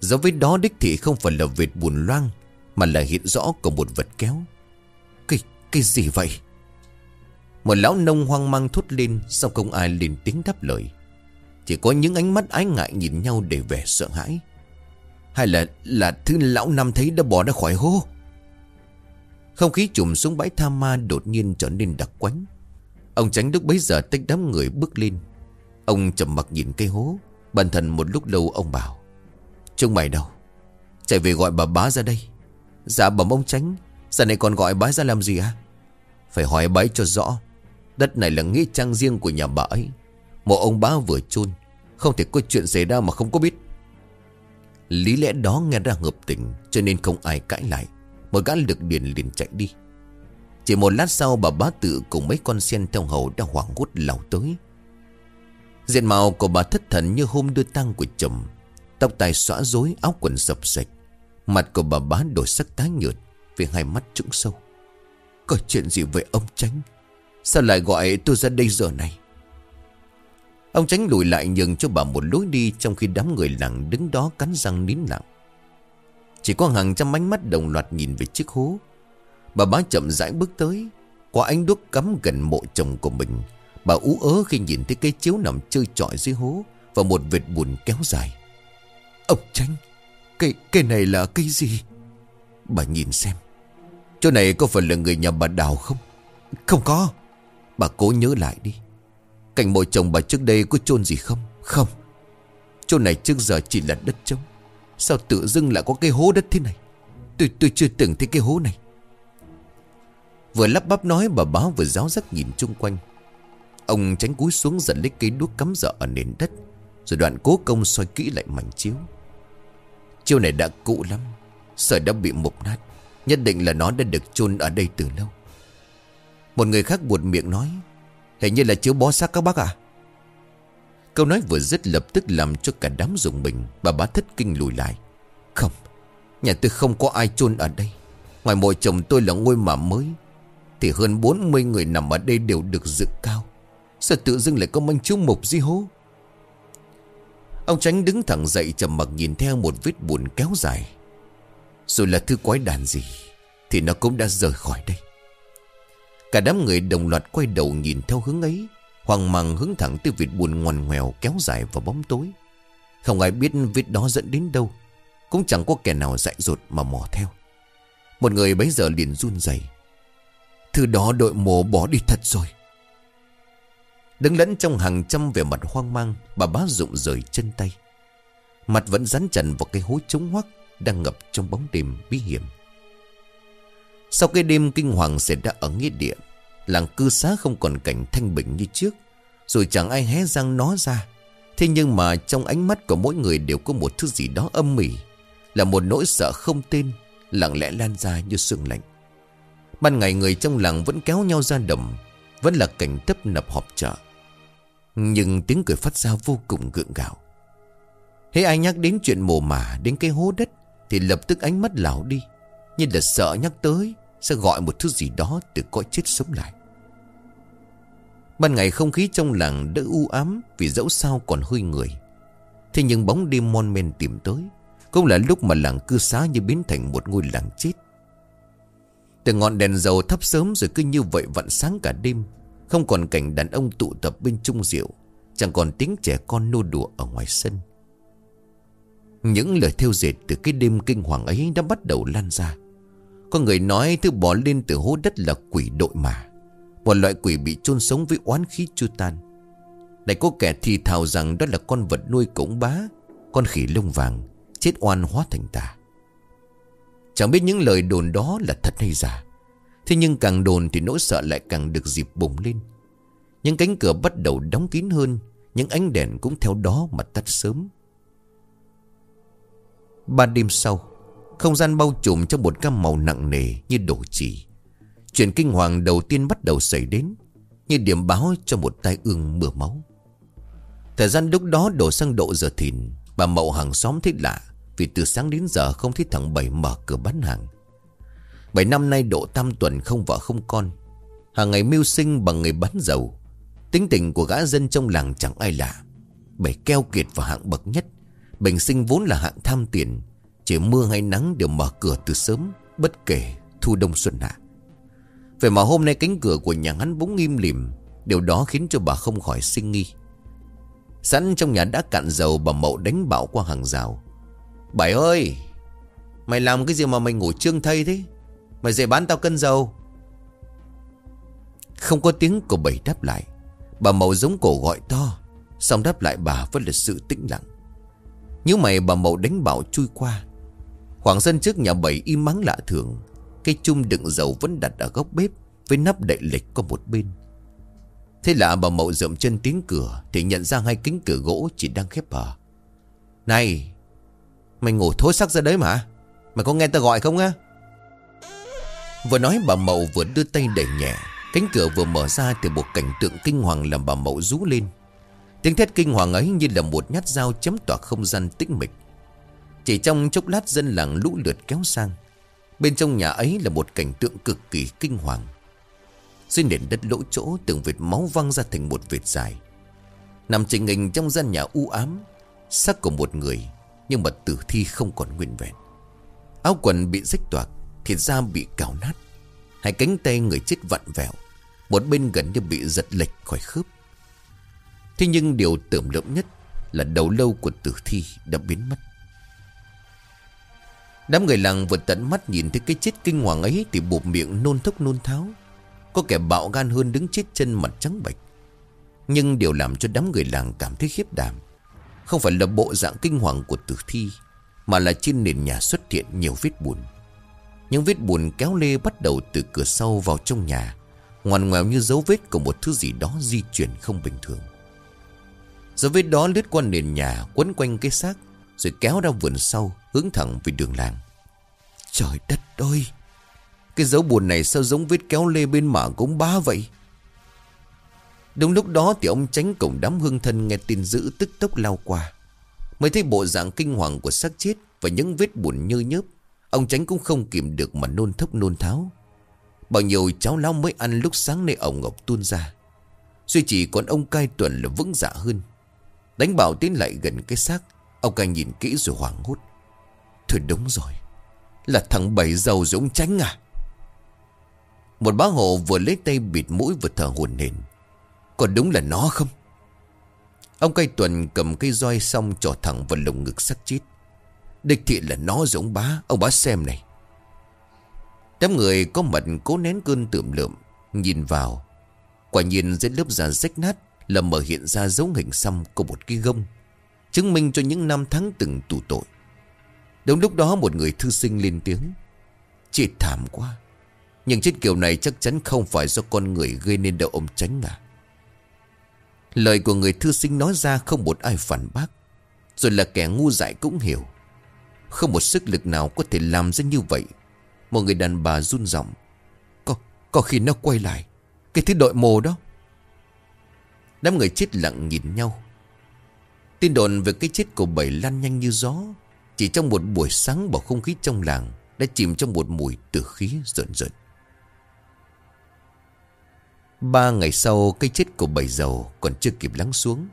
Dấu vết đó đích thị không phải là vệt buồn loang. Mà là hiện rõ của một vật kéo. Cái, cái gì vậy? Một lão nông hoang mang thốt lên. Sao không ai lên tiếng đáp lời. Chỉ có những ánh mắt ái ngại nhìn nhau để vẻ sợ hãi. Hay là là thứ lão năm thấy đã bỏ ra khỏi hố? Không khí trùm xuống bãi tha ma đột nhiên trở nên đặc quánh. Ông tránh đức bấy giờ tách đám người bước lên. Ông trầm mặc nhìn cây hố Bản thân một lúc lâu ông bảo Chúng mày đâu? Chạy về gọi bà bá ra đây. Dạ bẩm ông tránh Giờ này còn gọi bá ra làm gì à Phải hỏi bá cho rõ, Đất này là nghĩa trang riêng của nhà bà ấy. Một ông bá vừa chôn, Không thể có chuyện xảy ra mà không có biết. Lý lẽ đó nghe ra hợp tình, Cho nên không ai cãi lại. Một gã lực điền liền chạy đi. Chỉ một lát sau, bà bá tự cùng mấy con sen theo hầu đã hoảng hốt lao tới. Diện mạo của bà thất thần như hôm đưa tang của chồng. Tóc tai xõa rối, áo quần sập sạch. Mặt của bà bá đổi sắc tái nhợt, Vì hai mắt trũng sâu. Có chuyện gì với ông Tránh Sao lại gọi tôi ra đây giờ này? Ông Tránh lùi lại nhường cho bà một lối đi Trong khi đám người lặng đứng đó cắn răng nín lặng. Chỉ có hàng trăm ánh mắt đồng loạt nhìn về chiếc hố. Bà bá chậm rãi bước tới Qua ánh đuốc cắm gần mộ chồng của mình. Bà ú ớ khi nhìn thấy cây chiếu nằm chơi trọi dưới hố Và một vệt buồn kéo dài. Ông Tránh Cây, cây này là cây gì? Bà nhìn xem. Chỗ này có phải là người nhà bà Đào không? Không có. Bà cố nhớ lại đi. Cảnh mộ chồng bà trước đây có chôn gì không? Không. Chỗ này trước giờ chỉ là đất trống. Sao tự dưng lại có cái hố đất thế này? Tôi tôi chưa từng thấy cái hố này. Vừa lắp bắp nói, bà báo vừa giáo giác nhìn chung quanh. Ông tránh cúi xuống giật lấy cây đuốc cắm dở ở nền đất, Rồi đoạn cố công soi kỹ lại mảnh chiếu. Chiêu này đã cũ lắm, Sợi đã bị mục nát, Nhất định là nó đã được chôn ở đây từ lâu. Một người khác buột miệng nói Hình như là chiếu bó xác các bác à? Câu nói vừa dứt lập tức làm cho cả đám dùng mình, Bà bá thất kinh lùi lại. Không, Nhà tôi không có ai chôn ở đây. Ngoài mộ chồng tôi là ngôi mả mới, Thì hơn 40 người nằm ở đây đều được dựng cao. Sao tự dưng lại có manh chiếu mục di hố? Ông tránh đứng thẳng dậy trầm mặc nhìn theo một vết buồn kéo dài. Rồi là thứ quái đàn gì, Thì nó cũng đã rời khỏi đây. Cả đám người đồng loạt quay đầu nhìn theo hướng ấy Hoàng mang hướng thẳng tới vịt buồn ngoằn ngoèo kéo dài vào bóng tối. Không ai biết vết đó dẫn đến đâu, Cũng chẳng có kẻ nào dại dột mà mò theo. Một người bấy giờ liền run rẩy. Thứ đó đội mồ bỏ đi thật rồi. Đứng lẫn trong hàng trăm vẻ mặt hoang mang, Bà bá rụng rời chân tay. Mặt vẫn rắn chặt vào cái hố trống hoắc Đang ngập trong bóng đêm bí hiểm. Sau cái đêm kinh hoàng xảy ra ở nghĩa địa Làng cư xá không còn cảnh thanh bình như trước. Rồi chẳng ai hé răng nó ra. Thế nhưng mà trong ánh mắt của mỗi người đều có một thứ gì đó âm mỉ. Là một nỗi sợ không tên, Lặng lẽ lan ra như sương lạnh. Ban ngày người trong làng vẫn kéo nhau ra đầm, Vẫn là cảnh tấp nập họp chợ. Nhưng tiếng cười phát ra vô cùng gượng gạo. Thế ai nhắc đến chuyện mồ mả, Đến cái hố đất, Thì lập tức ánh mắt lão đi. Như là sợ nhắc tới, Sẽ gọi một thứ gì đó từ cõi chết sống lại. Ban ngày không khí trong làng đỡ u ám Vì dẫu sao còn hơi người. Thế nhưng bóng đêm mon men tìm tới, Cũng là lúc mà làng cư xá như biến thành một ngôi làng chết. Từ ngọn đèn dầu thắp sớm rồi cứ như vậy vặn sáng cả đêm, không còn cảnh đàn ông tụ tập bên chung rượu, Chẳng còn tiếng trẻ con nô đùa ở ngoài sân. Những lời theo dệt từ cái đêm kinh hoàng ấy đã bắt đầu lan ra. Có người nói thứ bỏ lên từ hố đất là quỷ đội mà. Một loại quỷ bị chôn sống với oán khí chưa tan. Lại có kẻ thì thào rằng đó là con vật nuôi cổng bá, Con khỉ lông vàng, Chết oan hóa thành tà. Chẳng biết những lời đồn đó là thật hay giả. Thế nhưng càng đồn thì nỗi sợ lại càng được dịp bùng lên. Những cánh cửa bắt đầu đóng kín hơn, Những ánh đèn cũng theo đó mà tắt sớm. Ba đêm sau, Không gian bao trùm trong một cam màu nặng nề như đổ chỉ. Chuyện kinh hoàng đầu tiên bắt đầu xảy đến, Như điểm báo cho một tai ương mưa máu. Thời gian lúc đó đổ sang độ giờ thìn, Bà mậu hàng xóm thấy lạ, Vì từ sáng đến giờ không thấy thằng Bảy mở cửa bán hàng. Bảy năm nay độ tam tuần không vợ không con, Hàng ngày mưu sinh bằng người bán dầu. Tính tình của gã dân trong làng chẳng ai lạ. Bảy keo kiệt và hạng bậc nhất, Bình sinh vốn là hạng tham tiền, Chỉ mưa hay nắng đều mở cửa từ sớm, Bất kể thu đông xuân hạ. Vậy mà hôm nay cánh cửa của nhà hắn bỗng im lìm. Điều đó khiến cho bà không khỏi sinh nghi. Sẵn trong nhà đã cạn dầu, Bà mậu đánh bạo qua hàng rào. Bảy ơi, Mày làm cái gì mà mày ngủ trương thây thế? Mày dậy bán tao cân dầu. Không có tiếng của bảy đáp lại. Bà Mậu giống cổ gọi to Xong đáp lại bà vẫn là sự tĩnh lặng. Như mày, bà Mậu đánh bạo chui qua. Khoảng sân trước nhà bảy im mắng lạ thường. Cây chum đựng dầu vẫn đặt ở góc bếp Với nắp đậy lệch qua một bên. Thế là bà Mậu dậm chân tiếng cửa Thì nhận ra hai kính cửa gỗ chỉ đang khép hờ. Này, Mày ngủ thối sắc ra đấy mà. Mày có nghe tao gọi không á? Vừa nói bà Mậu vừa đưa tay đẩy nhẹ. Cánh cửa vừa mở ra thì một cảnh tượng kinh hoàng làm bà Mậu rú lên. Tiếng thét kinh hoàng ấy như là một nhát dao chấm tỏa không gian tĩnh mịch. Chỉ trong chốc lát dân làng lũ lượt kéo sang. Bên trong nhà ấy là một cảnh tượng cực kỳ kinh hoàng. Dưới nền đất lỗ chỗ từng vệt máu văng ra thành một vệt dài. Nằm trình hình trong gian nhà u ám, Xác của một người, Nhưng mà tử thi không còn nguyên vẹn. Áo quần bị rách toạc, Thịt da bị cào nát. Hai cánh tay người chết vặn vẹo, Một bên gần như bị giật lệch khỏi khớp. Thế nhưng điều tưởng lượng nhất Là đầu lâu của tử thi đã biến mất. Đám người làng vừa tận mắt nhìn thấy cái chết kinh hoàng ấy Thì bụp miệng nôn thốc nôn tháo. Có kẻ bạo gan hơn đứng chết chân mặt trắng bệch. Nhưng điều làm cho đám người làng cảm thấy khiếp đảm Không phải là bộ dạng kinh hoàng của tử thi, Mà là trên nền nhà xuất hiện nhiều vết bùn. Những vết bùn kéo lê bắt đầu từ cửa sau vào trong nhà, Ngoằn ngoèo như dấu vết của một thứ gì đó di chuyển không bình thường. Dấu vết đó lướt qua nền nhà, quấn quanh cái xác, Rồi kéo ra vườn sau Hướng thẳng về đường làng. Trời đất ơi! Cái dấu buồn này sao giống vết kéo lê bên mả cũng bá vậy? Đúng lúc đó thì ông tránh cổng đám hương thân nghe tin dữ tức tốc lao qua. Mới thấy bộ dạng kinh hoàng của xác chết Và những vết buồn nhơ nhớp. Ông tránh cũng không kìm được mà nôn thốc nôn tháo. Bao nhiêu cháu lao mới ăn lúc sáng nay ông Ngọc tuôn ra. Duy chỉ còn ông cai tuần là vững dạ hơn. Đánh bảo tiến lại gần cái xác, Ông cai nhìn kỹ rồi hoảng hốt. Thôi đúng rồi. Là thằng bảy giàu dũng tránh à? Một bá hộ vừa lấy tay bịt mũi vừa thở hồn hển. Còn đúng là nó không? Ông cây tuần cầm cây roi xong trò thẳng vào lồng ngực sắc chít Địch thị là nó giống bá, Ông bá xem này. Đám người có mặt cố nén cơn tưởng lượm, Nhìn vào. Quả nhiên dưới lớp da rách nát Là mở hiện ra dấu hình xăm của một cái gông, Chứng minh cho những năm tháng từng tù tội. Đúng lúc đó một người thư sinh lên tiếng. Chị thảm quá. Nhưng chết kiểu này chắc chắn không phải do con người gây nên đâu ông tránh à. Lời của người thư sinh nói ra không một ai phản bác. Rồi là kẻ ngu dại cũng hiểu. Không một sức lực nào có thể làm ra như vậy. Một người đàn bà run giọng. Có, có khi nó quay lại. Cái thứ đội mồ đó. Đám người chết lặng nhìn nhau. Tin đồn về cái chết của bảy lan nhanh như gió chỉ trong một buổi sáng bầu không khí trong làng Đã chìm trong một mùi tử khí rợn rợn. Ba ngày sau cây chết của bảy dầu còn chưa kịp lắng xuống.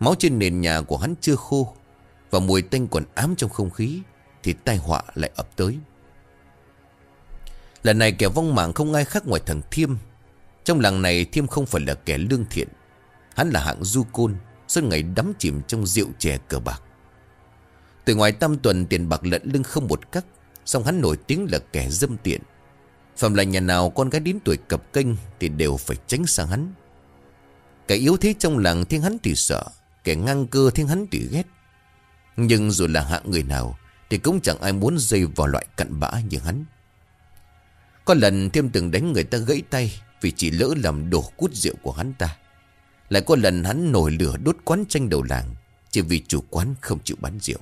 Máu trên nền nhà của hắn chưa khô Và mùi tanh còn ám trong không khí Thì tai họa lại ập tới. Lần này kẻ vong mạng không ai khác ngoài thằng Thiêm. Trong làng này, Thiêm không phải là kẻ lương thiện. Hắn là hạng du côn, Suốt ngày đắm chìm trong rượu chè cờ bạc từ ngoài tam tuần tiền bạc lận lưng không một cắt Xong hắn nổi tiếng là kẻ dâm tiện. Phạm là nhà nào con gái đến tuổi cập kênh Thì đều phải tránh sang hắn. Kẻ yếu thế trong làng thiên hắn thì sợ, Kẻ ngang cơ thiên hắn thì ghét. Nhưng dù là hạng người nào Thì cũng chẳng ai muốn dây vào loại cặn bã như hắn. Có lần thêm từng đánh người ta gãy tay Vì chỉ lỡ làm đổ cút rượu của hắn ta. Lại có lần hắn nổi lửa đốt quán tranh đầu làng Chỉ vì chủ quán không chịu bán rượu.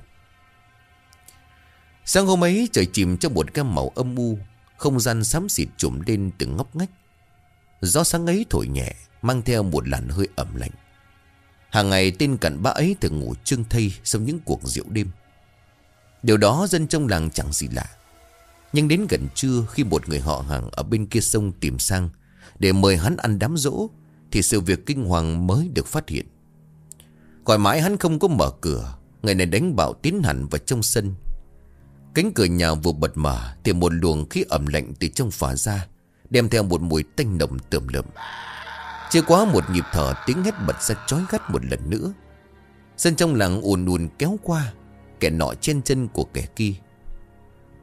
Sáng hôm ấy, trời chìm trong một gam màu âm u, Không gian xám xịt trùm lên từng ngóc ngách. Gió sáng ấy thổi nhẹ, Mang theo một làn hơi ẩm lạnh. Hàng ngày, tên cận bã ấy thường ngủ trương thây Sau những cuộc rượu đêm. Điều đó dân trong làng chẳng gì lạ. Nhưng đến gần trưa, Khi một người họ hàng ở bên kia sông tìm sang, Để mời hắn ăn đám rỗ, Thì sự việc kinh hoàng mới được phát hiện. Gọi mãi hắn không có mở cửa, Người này đánh bạo tiến hẳn vào trong sân. Cánh cửa nhà vừa bật mở Thì một luồng khí ẩm lạnh từ trong phả ra, Đem theo một mùi tanh nồng tởm lượm. Chưa quá một nhịp thở Tiếng hét bật ra chói gắt một lần nữa. Sân trong làng ùn ùn kéo qua, Kẻ nọ trên chân của kẻ kia.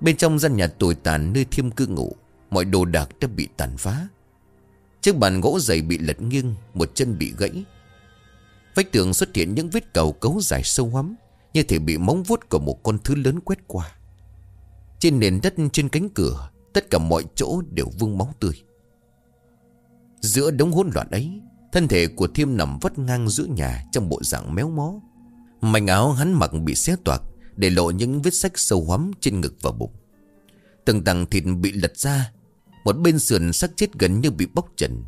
Bên trong gian nhà tồi tàn nơi thiêm cư ngủ Mọi đồ đạc đã bị tàn phá. Chiếc bàn gỗ dày bị lật nghiêng, Một chân bị gãy. Vách tường xuất hiện những vết cầu cấu dài sâu hắm Như thể bị móng vuốt của một con thứ lớn quét qua trên nền đất, trên cánh cửa, Tất cả mọi chỗ đều vương máu tươi. Giữa đống hỗn loạn ấy, Thân thể của Thiêm nằm vắt ngang giữa nhà Trong bộ dạng méo mó. Mảnh áo hắn mặc bị xé toạc, Để lộ những vết sách sâu hoắm trên ngực và bụng. Từng tầng thịt bị lật ra, Một bên sườn sắc chết gần như bị bóc trần.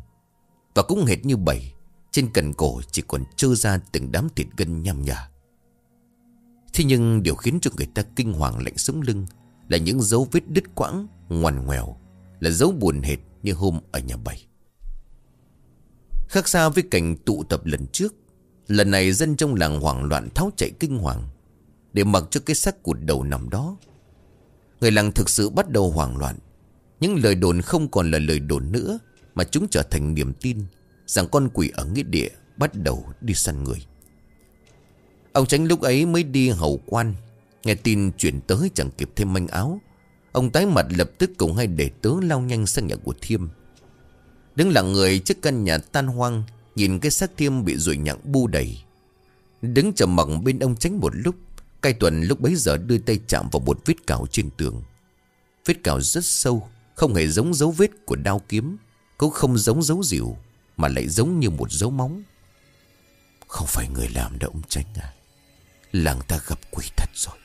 Và cũng hệt như bầy, Trên cần cổ chỉ còn trơ ra từng đám thịt gân nhằm nhả Thế nhưng điều khiến cho người ta kinh hoàng lạnh sống lưng là những dấu vết đứt quãng, ngoằn ngoèo Là dấu buồn hệt như hôm ở nhà bảy Khác xa với cảnh tụ tập lần trước Lần này dân trong làng hoảng loạn tháo chạy kinh hoàng Để mặc cho cái xác cụt đầu nằm đó. Người làng thực sự bắt đầu hoảng loạn. Những lời đồn không còn là lời đồn nữa Mà chúng trở thành niềm tin Rằng con quỷ ở nghĩa địa bắt đầu đi săn người. Ông tránh lúc ấy mới đi hầu quan Nghe tin chuyển tới chẳng kịp thêm manh áo. Ông tái mặt lập tức cùng hai đệ tớ lao nhanh sang nhà của Thiêm. Đứng lặng người trước căn nhà tan hoang, Nhìn cái xác Thiêm bị rủi nhặng bu đầy. Đứng trầm mặc bên ông tránh một lúc, Cai tuần lúc bấy giờ đưa tay chạm vào một vết cào trên tường. Vết cào rất sâu, Không hề giống dấu vết của đao kiếm, Cũng không giống dấu dịu Mà lại giống như một dấu móng. Không phải người làm đâu ông tránh à. Làng ta gặp quỷ thật rồi.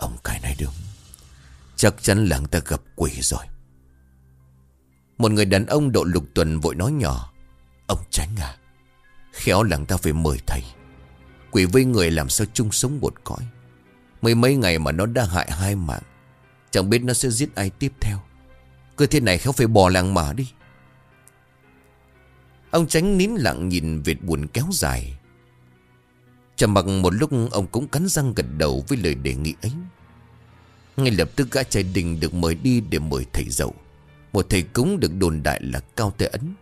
Ông cái này đúng Chắc chắn làng ta gặp quỷ rồi. Một người đàn ông độ lục tuần vội nói nhỏ. Ông tránh à Khéo làng ta phải mời thầy. Quỷ với người làm sao chung sống một cõi. Mấy mấy ngày mà nó đã hại hai mạng, Chẳng biết nó sẽ giết ai tiếp theo. Cứ thế này khéo phải bỏ làng mà đi. Ông tránh nín lặng nhìn Việt buồn kéo dài. Trầm mặc một lúc, ông cũng cắn răng gật đầu với lời đề nghị ấy. Ngay lập tức gã trai đình được mời đi để mời thầy dậu. Một thầy cúng được đồn đại là Cao Tê Ấn.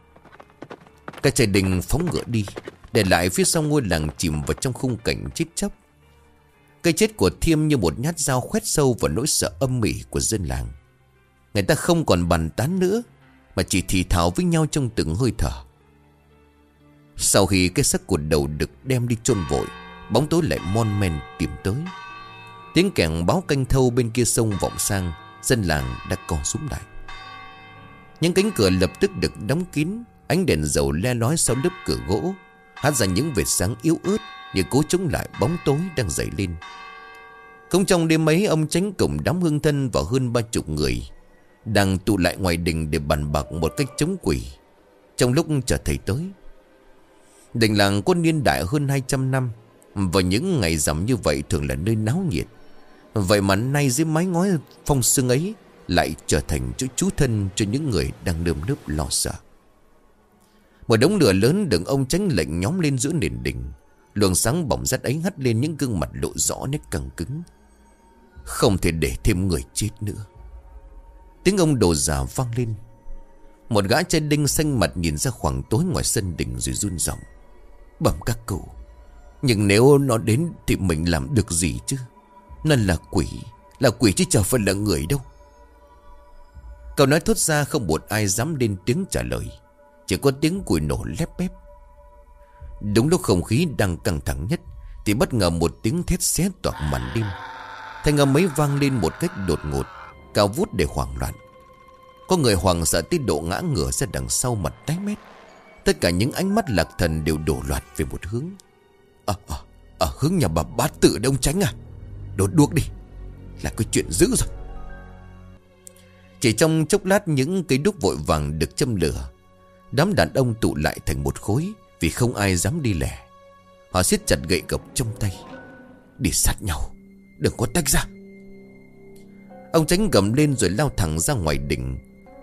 Cả trai đình phóng ngựa đi, Để lại phía sau ngôi làng chìm vào trong khung cảnh chết chóc. Cây chết của Thiêm như một nhát dao khoét sâu vào nỗi sợ âm mỉ của dân làng. Người ta không còn bàn tán nữa, Mà chỉ thì thào với nhau trong từng hơi thở. Sau khi cái xác của đầu được đem đi chôn vội Bóng tối lại mon men tìm tới. Tiếng kèn báo canh thâu bên kia sông vọng sang, Dân làng đã co súng lại. Những cánh cửa lập tức được đóng kín, Ánh đèn dầu le lói sau lớp cửa gỗ Hát ra những vệt sáng yếu ớt Như cố chống lại bóng tối đang dậy lên. Không trong đêm ấy, Ông tránh cổng đám hương thân vào hơn ba chục người Đang tụ lại ngoài đình Để bàn bạc một cách chống quỷ. Trong lúc chờ thầy tới, Đình làng có niên đại hơn 200 năm và những ngày rằm như vậy thường là nơi náo nhiệt. Vậy mà nay dưới mái ngói phong sương ấy Lại trở thành chỗ trú thân cho những người đang nơm nớp lo sợ. Một đống lửa lớn đừng ông tránh lệnh nhóm lên giữa nền đình. Luồng sáng bỏng rát ấy hắt lên những gương mặt lộ rõ nét căng cứng. Không thể để thêm người chết nữa. Tiếng ông đồ già vang lên. Một gã trai đinh xanh mặt nhìn ra khoảng tối ngoài sân đình rồi run giọng. Bẩm các cụ nhưng nếu nó đến thì mình làm được gì chứ? Nó là quỷ Là quỷ chứ chẳng phải là người đâu. Cậu nói thốt ra không một ai dám lên tiếng trả lời. Chỉ có tiếng củi nổ lép bép. Đúng lúc không khí đang căng thẳng nhất, Thì bất ngờ một tiếng thét xé toạc màn đêm. Thanh âm ấy vang lên một cách đột ngột, Cao vút để hoảng loạn. Có người hoàng sợ tiết độ ngã ngửa ra đằng sau mặt tái mét. Tất cả những ánh mắt lạc thần đều đổ loạt về một hướng. Ở, ở, ở hướng nhà bà bát tự đông tránh à? Đốt đuốc đi Là cái chuyện dữ rồi. Chỉ trong chốc lát những cây đúc vội vàng được châm lửa. Đám đàn ông tụ lại thành một khối Vì không ai dám đi lẻ. Họ siết chặt gậy gộc trong tay Đi sát nhau. Đừng có tách ra. Ông tránh gầm lên rồi lao thẳng ra ngoài đỉnh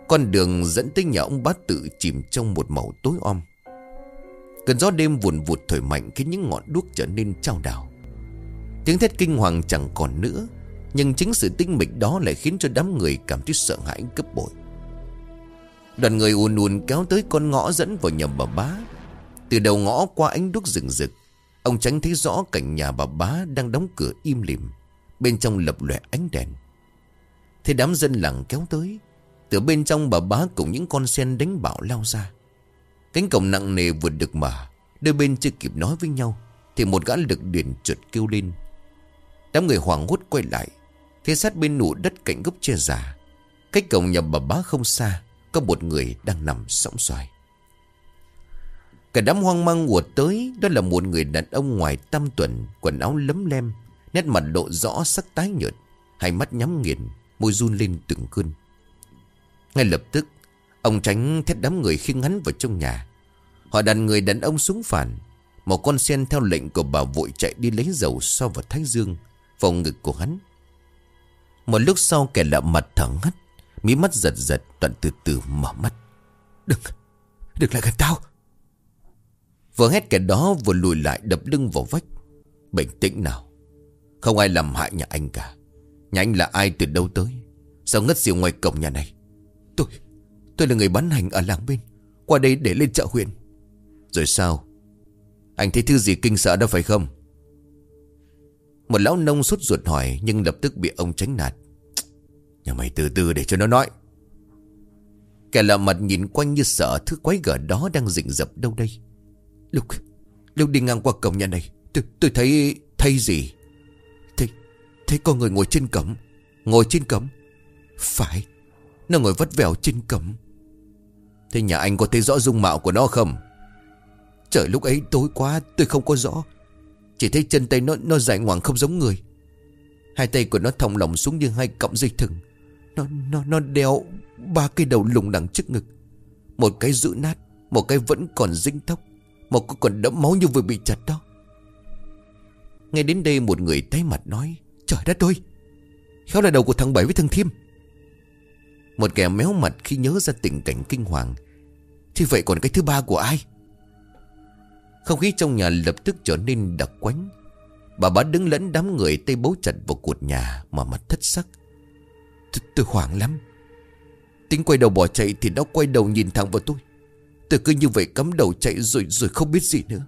Con đường dẫn tới nhà ông bát tự chìm trong một màu tối om. Cơn gió đêm vùn vụt thổi mạnh khiến những ngọn đuốc trở nên trao đảo. Tiếng thét kinh hoàng chẳng còn nữa, Nhưng chính sự tinh mịch đó lại khiến cho đám người cảm thấy sợ hãi cấp bội. Đoàn người ùn ùn kéo tới con ngõ dẫn vào nhà bà bá. Từ đầu ngõ qua ánh đuốc rừng rực, Ông tránh thấy rõ cảnh nhà bà bá đang đóng cửa im lìm, Bên trong lập lòe ánh đèn. Thế đám dân làng kéo tới, Từ bên trong bà bá cùng những con sen đánh bạo lao ra. Cánh cổng nặng nề vừa được mở Đôi bên chưa kịp nói với nhau, Thì một gã lực điền chuột kêu lên. Đám người hoảng hốt quay lại, Thế sát bên nụ đất cạnh gốc che giả Cách cổng nhà bà bá không xa, Có một người đang nằm sóng xoài. Cả đám hoang mang ùa tới, Đó là một người đàn ông ngoài tam tuần, Quần áo lấm lem, Nét mặt lộ rõ sắc tái nhợt, Hai mắt nhắm nghiền, Môi run lên từng cơn. Ngay lập tức Ông tránh thét đám người khiêng hắn vào trong nhà. Họ đặt người đàn ông xuống phản. Một con sen theo lệnh của bà vội chạy đi lấy dầu so vào thái dương Vào ngực của hắn. Một lúc sau kẻ lạ mặt thở ngắt Mí mắt giật giật Toàn từ từ mở mắt. Đừng Đừng lại gần tao. Vừa hét kẻ đó vừa lùi lại đập lưng vào vách. Bình tĩnh nào. Không ai làm hại nhà anh cả. Nhà anh là ai từ đâu tới? Sao ngất xỉu ngoài cổng nhà này? Tôi là người bán hành ở làng bên Qua đây để lên chợ huyện. Rồi sao? Anh thấy thứ gì kinh sợ đâu phải không? Một lão nông sốt ruột hỏi Nhưng lập tức bị ông tránh nạt. Nhà mày từ từ để cho nó nói. Kẻ lạ mặt nhìn quanh như sợ Thứ quái gở đó đang rình rập đâu đây. Lúc Lúc đi ngang qua cổng nhà này Tôi, tôi thấy Thấy gì? Thấy Thấy có người ngồi trên cổng Ngồi trên cổng. Phải Nó ngồi vắt vẻo trên cổng. Thế nhà anh có thấy rõ dung mạo của nó không? Trời, lúc ấy tối quá, Tôi không có rõ. Chỉ thấy chân tay nó nó dài ngoằng không giống người. Hai tay của nó thòng lỏng xuống như hai cọng dây thừng. Nó nó nó đeo Ba cái đầu lùng đằng trước ngực. Một cái giữ nát, Một cái vẫn còn dính tóc Một cái còn đẫm máu như vừa bị chặt đó. Ngay đến đây một người tay mặt nói, Trời đất ơi! Khéo là đầu của thằng Bảy với thằng Thiêm. Một kẻ méo mặt khi nhớ ra tình cảnh kinh hoàng. Thì vậy còn cái thứ ba của ai? Không khí trong nhà lập tức trở nên đặc quánh. Bà bá đứng lẫn đám người tay bấu chặt vào cột nhà Mà mặt thất sắc. Tôi hoảng lắm. Tính quay đầu bỏ chạy thì nó quay đầu nhìn thẳng vào tôi. Tôi cứ như vậy cắm đầu chạy rồi rồi không biết gì nữa.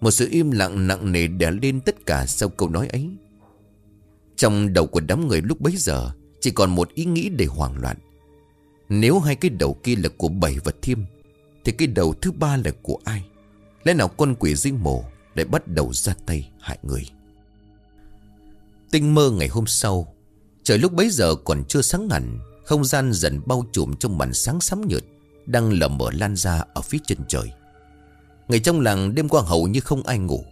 Một sự im lặng nặng nề đè lên tất cả sau câu nói ấy. Trong đầu của đám người lúc bấy giờ chỉ còn một ý nghĩ để hoảng loạn. Nếu hai cái đầu kia là của bảy và thiêm, Thì cái đầu thứ ba là của ai? Lẽ nào con quỷ dinh mồ Lại bắt đầu ra tay hại người? Tinh mơ ngày hôm sau, Trời lúc bấy giờ còn chưa sáng hẳn, Không gian dần bao trùm trong màn sáng sắm nhợt Đang lờ mờ lan ra ở phía chân trời. Người trong làng đêm qua hầu như không ai ngủ.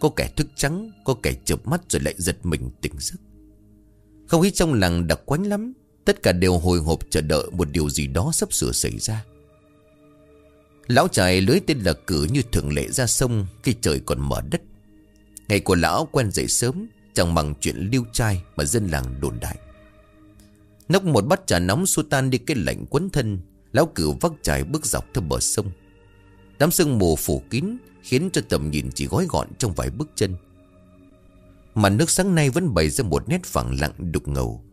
Có kẻ thức trắng, Có kẻ chợp mắt rồi lại giật mình tỉnh giấc. Không khí trong làng đặc quánh lắm, Tất cả đều hồi hộp chờ đợi Một điều gì đó sắp sửa xảy ra. Lão trải lưới tên là cử như thường lệ ra sông Khi trời còn mở đất. Ngày của lão quen dậy sớm, Chẳng bằng chuyện lưu trai Mà dân làng đồn đại. Nốc một bát trà nóng xua tan đi cái lạnh quấn thân, Lão cử vác trải bước dọc theo bờ sông. Đám sương mù phủ kín Khiến cho tầm nhìn chỉ gói gọn trong vài bước chân. Mà nước sáng nay vẫn bày ra một nét phẳng lặng đục ngầu.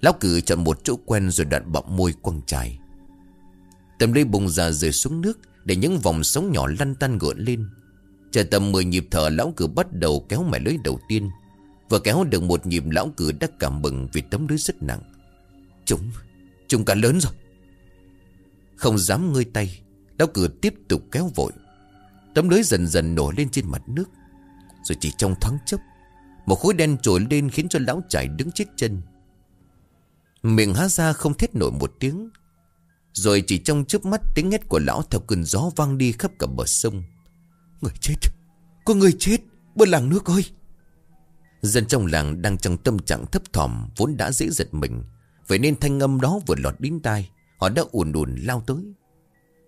Lão cử chọn một chỗ quen rồi đoạn bọng môi quăng trải Tầm đây bùng ra rơi xuống nước Để những vòng sóng nhỏ lăn tan gợn lên. Chờ tầm 10 nhịp thở lão cử bắt đầu kéo mẻ lưới đầu tiên Vừa kéo được một nhịp lão cử đã cảm mừng vì tấm lưới rất nặng. Chúng, chúng cả lớn rồi. Không dám ngơi tay Lão cử tiếp tục kéo vội. Tấm lưới dần dần nổi lên trên mặt nước. Rồi chỉ trong thoáng chốc một khối đen trồi lên khiến cho lão chảy đứng chết chân. Miệng há ra không thét nổi một tiếng. Rồi chỉ trong chớp mắt, tiếng hét của lão theo cơn gió vang đi khắp cả bờ sông. Người chết! Có người chết! Bờ làng nước ơi! Dân trong làng đang trong tâm trạng thấp thỏm, Vốn đã dễ giật mình. Vậy nên thanh âm đó vừa lọt đến tai, Họ đã ùn ùn lao tới.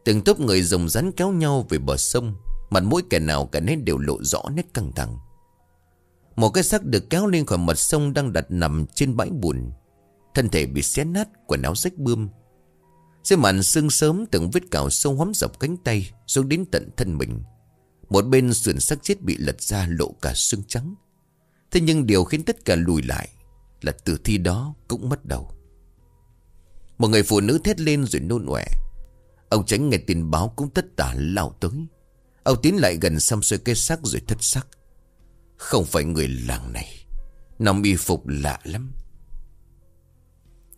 Từng tốp người rồng rắn kéo nhau về bờ sông, Mặt mỗi kẻ nào cả nên đều lộ rõ nét căng thẳng. Một cái xác được kéo lên khỏi mặt sông Đang đặt nằm trên bãi bùn. Thân thể bị xé nát, Quần áo rách bươm. Dưới màn sương sớm, từng vết cào sâu hóm dọc cánh tay, Xuống đến tận thân mình. Một bên sườn xác chết bị lật ra lộ cả xương trắng. Thế nhưng điều khiến tất cả lùi lại Là tử thi đó cũng mất đầu. Một người phụ nữ thét lên rồi nôn ọe. Ông tránh nghe tin báo cũng tất tả lao tới. Ông tiến lại gần xăm xôi cái xác rồi thất sắc không phải người làng này. Nằm y phục lạ lắm.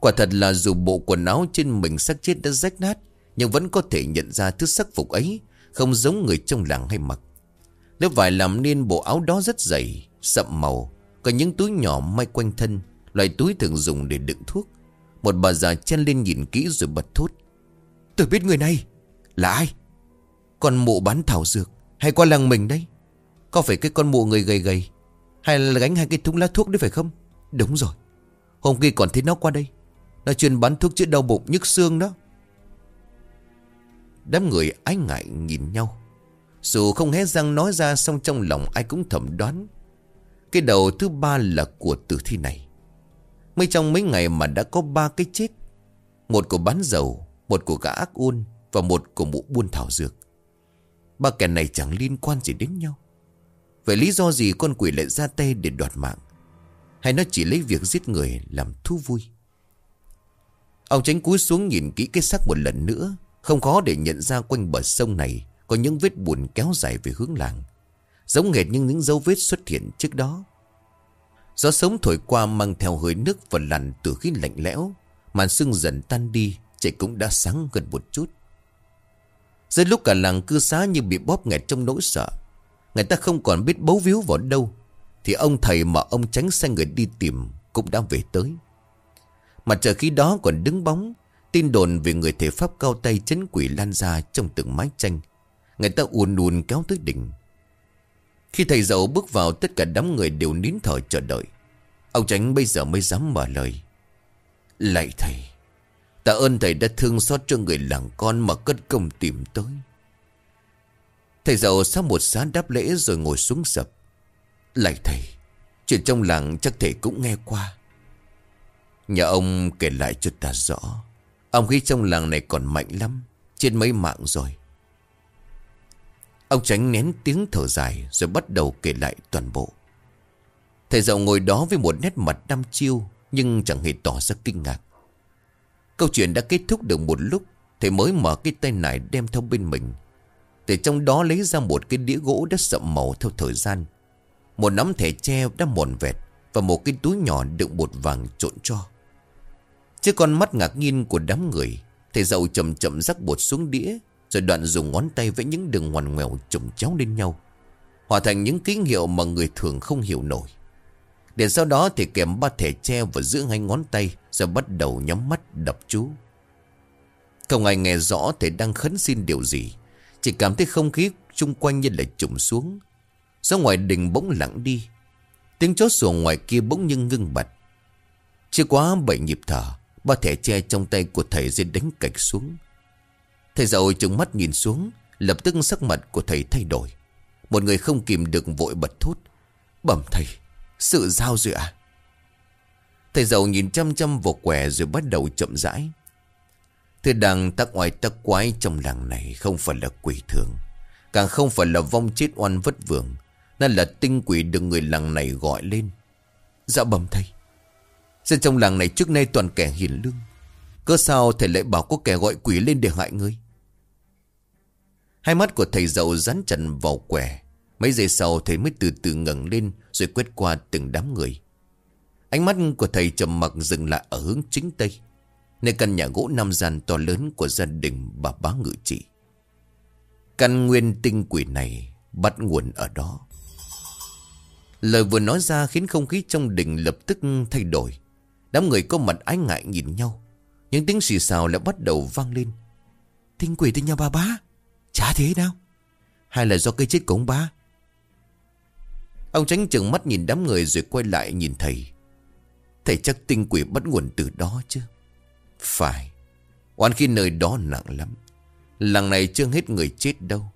Quả thật là dù bộ quần áo trên mình xác chết đã rách nát, Nhưng vẫn có thể nhận ra thứ sắc phục ấy Không giống người trong làng hay mặc. Lớp vải làm nên bộ áo đó rất dày, Sậm màu, Có những túi nhỏ may quanh thân, Loại túi thường dùng để đựng thuốc. Một bà già chen lên nhìn kỹ rồi bật thốt. Tôi biết người này. Là ai? Còn mụ bán thảo dược, Hay qua làng mình đây? Có phải cái con mụ người gầy gầy Hay là gánh hai cái thúng lá thuốc đấy phải không? Đúng rồi. Hôm kia còn thấy nó qua đây. Nó chuyên bán thuốc chữa đau bụng nhức xương đó. Đám người ái ngại nhìn nhau. Dù không hé răng nói ra Xong trong lòng ai cũng thầm đoán. Cái đầu thứ ba là của tử thi này. Mới trong mấy ngày mà đã có ba cái chết. Một của bán dầu, Một của gã ác ôn Và một của mụ buôn thảo dược. Ba kẻ này chẳng liên quan gì đến nhau. Vậy lý do gì con quỷ lại ra tay để đoạt mạng? Hay nó chỉ lấy việc giết người làm thú vui? Ông tránh cúi xuống nhìn kỹ cái xác một lần nữa. Không khó để nhận ra quanh bờ sông này Có những vết buồn kéo dài về hướng làng. Giống hệt như những dấu vết xuất hiện trước đó. Gió sống thổi qua mang theo hơi nước và làn từ khí lạnh lẽo. Màn sương dần tan đi, Trời cũng đã sáng gần một chút. Giữa lúc cả làng cư xá như bị bóp nghẹt trong nỗi sợ Người ta không còn biết bấu víu vào đâu. Thì ông thầy mà ông tránh sai người đi tìm Cũng đã về tới. Mặt trời khi đó còn đứng bóng, Tin đồn về người thể pháp cao tay chấn quỷ lan ra trong từng mái tranh. Người ta ùn ùn kéo tới đỉnh. Khi thầy dậu bước vào, tất cả đám người đều nín thở chờ đợi. Ông tránh bây giờ mới dám mở lời. Lạy thầy, Tạ ơn thầy đã thương xót cho người làng con mà cất công tìm tới. Thầy giàu sau một sáng đáp lễ rồi ngồi xuống sập Lạy thầy, Chuyện trong làng chắc thầy cũng nghe qua. Nhà ông kể lại cho ta rõ, Ông khí trong làng này còn mạnh lắm Trên mấy mạng rồi. Ông tránh nén tiếng thở dài Rồi bắt đầu kể lại toàn bộ. Thầy giàu ngồi đó với một nét mặt đăm chiêu, Nhưng chẳng hề tỏ ra kinh ngạc. Câu chuyện đã kết thúc được một lúc, Thầy mới mở cái tay này đem theo bên mình từ trong đó lấy ra một cái đĩa gỗ đất sậm màu theo thời gian. Một nắm thẻ tre đã mòn vẹt Và một cái túi nhỏ đựng bột vàng trộn cho. Chứ con mắt ngạc nhiên của đám người, Thầy giàu chậm chậm rắc bột xuống đĩa, Rồi đoạn dùng ngón tay vẽ những đường ngoằn ngoèo chồng chéo lên nhau, Hòa thành những ký hiệu mà người thường không hiểu nổi. Để sau đó thì kèm ba thẻ tre vào giữa hai ngón tay, Rồi bắt đầu nhắm mắt đập chú. Không ai nghe rõ thầy đang khấn xin điều gì. Chỉ cảm thấy không khí xung quanh như là trùng xuống. Gió ngoài đình bỗng lặng đi. Tiếng chó sủa ngoài kia bỗng nhưng ngưng bật Chưa quá bảy nhịp thở, Ba thẻ tre trong tay của thầy dây đánh cạch xuống. Thầy giàu trừng mắt nhìn xuống, Lập tức sắc mặt của thầy thay đổi. Một người không kìm được vội bật thốt, Bẩm thầy, sự giao rồi à? Thầy giàu nhìn chăm chăm vào quẻ rồi bắt đầu chậm rãi. Thứ đang tắc oai tắc quái trong làng này không phải là quỷ thường, Càng không phải là vong chết oan vất vưởng Nó là tinh quỷ được người làng này gọi lên. Dạ bẩm thầy. Dân trong làng này trước nay toàn kẻ hiền lương Cơ sao thầy lại bảo có kẻ gọi quỷ lên để hại ngươi Hai mắt của thầy giàu rắn chặt vào quẻ, Mấy giây sau thầy mới từ từ ngẩng lên Rồi quét qua từng đám người. Ánh mắt của thầy trầm mặc dừng lại ở hướng chính tây. Nơi căn nhà gỗ năm gian to lớn của gia đình bà bá ngự trị. Căn nguyên tinh quỷ này bắt nguồn ở đó. Lời vừa nói ra khiến không khí trong đình lập tức thay đổi. Đám người có mặt ái ngại nhìn nhau. Những tiếng xì xào lại bắt đầu vang lên. Tinh quỷ từ nhà bà bá? Chả thế nào Hay là do cây chết của ông bá? Ông tránh chừng mắt nhìn đám người rồi quay lại nhìn thầy. Thầy chắc tinh quỷ bắt nguồn từ đó chứ. Phải. Oan khi nơi đó nặng lắm. Làng này chưa hết người chết đâu.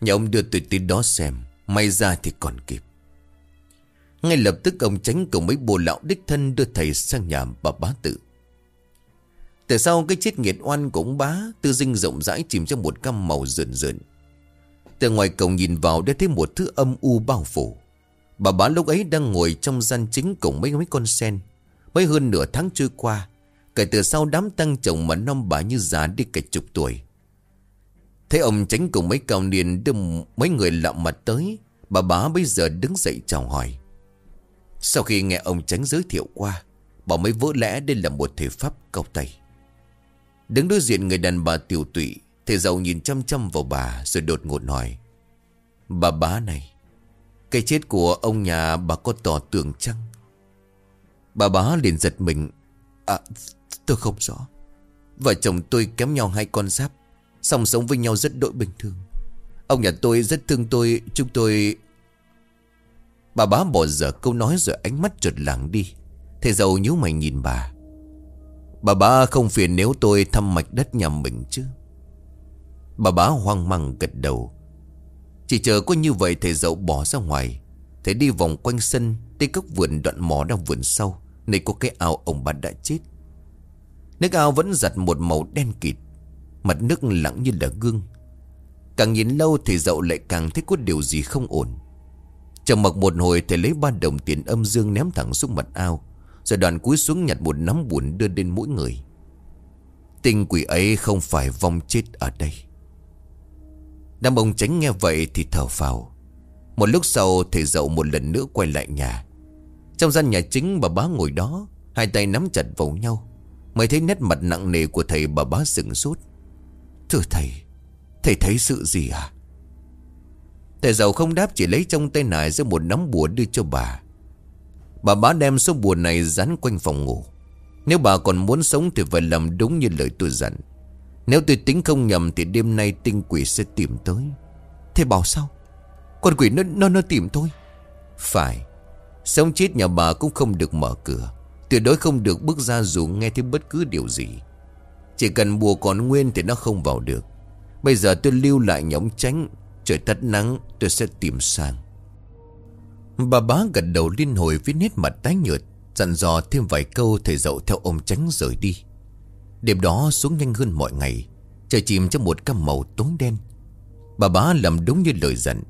Nhà ông đưa tôi tới đó xem. May ra thì còn kịp. Ngay lập tức ông tránh cùng mấy bồ lão đích thân đưa thầy sang nhà bà bá tự. Từ sau cái chết nghiệt oan của ông bá, tư dinh rộng rãi chìm trong một cam màu rượn rượn Từ ngoài cổng nhìn vào đã thấy một thứ âm u bao phủ. Bà bá lúc ấy đang ngồi trong gian chính cùng mấy mấy con sen. Mới hơn nửa tháng trôi qua. Kể từ sau đám tăng chồng mà năm bà như già đi cả chục tuổi. Thấy ông tránh cùng mấy cao niên đưa mấy người lạ mặt tới. Bà bá bây giờ đứng dậy chào hỏi. Sau khi nghe ông tránh giới thiệu qua. Bà mới vỡ lẽ đây là một thể pháp cao tay. Đứng đối diện người đàn bà tiểu tụy. Thầy giàu nhìn chăm chăm vào bà rồi đột ngột hỏi. Bà bá này. Cái chết của ông nhà bà có tỏ tưởng chăng Bà bá liền giật mình À tôi không rõ. Vợ chồng tôi kém nhau hai con giáp, Song sống với nhau rất đội bình thường. Ông nhà tôi rất thương tôi, Chúng tôi Bà bá bỏ dở câu nói rồi ánh mắt trượt lẳng đi. Thầy giàu nhíu mày nhìn bà. Bà bá không phiền nếu tôi thăm mạch đất nhà mình chứ? Bà bá hoang mang gật đầu. Chỉ chờ có như vậy thầy dậu bỏ ra ngoài. Thầy đi vòng quanh sân, Tới các vườn đoạn mỏ đang vườn sau. Nơi có cái ao ông bà đã chết. Nước ao vẫn giặt một màu đen kịt, Mặt nước lặng như là gương. Càng nhìn lâu thì dậu lại càng thấy có điều gì không ổn. Chờ mặc một hồi thầy lấy ba đồng tiền âm dương ném thẳng xuống mặt ao, Rồi đoàn cúi xuống nhặt một nắm bùn đưa đến mỗi người. Tinh quỷ ấy không phải vong chết ở đây. Nam ông tránh nghe vậy thì thở phào. Một lúc sau thầy dậu một lần nữa quay lại nhà. Trong gian nhà chính bà bá ngồi đó, Hai tay nắm chặt vào nhau. Mới thấy nét mặt nặng nề của thầy bà bá sừng sốt. Thưa thầy Thầy thấy sự gì à Thầy giàu không đáp chỉ lấy trong tay nải ra một nắm bùa đưa cho bà. Bà bá đem số bùa này dán quanh phòng ngủ. Nếu bà còn muốn sống thì phải làm đúng như lời tôi dặn. Nếu tôi tính không nhầm thì đêm nay tinh quỷ sẽ tìm tới Thầy bảo sao? Con quỷ nó, nó, nó tìm tôi. Phải Sống chết nhà bà cũng không được mở cửa. Tuyệt đối không được bước ra dù nghe thấy bất cứ điều gì. Chỉ cần bùa còn nguyên thì nó không vào được. Bây giờ tôi lưu lại nhóm tránh Trời tắt nắng, tôi sẽ tìm sang. Bà bá gật đầu liên hồi với nét mặt tái nhợt, Dặn dò thêm vài câu thầy dậu theo ông tránh rời đi. Đêm đó xuống nhanh hơn mọi ngày, Trời chìm trong một cam màu tối đen. Bà bá làm đúng như lời dặn.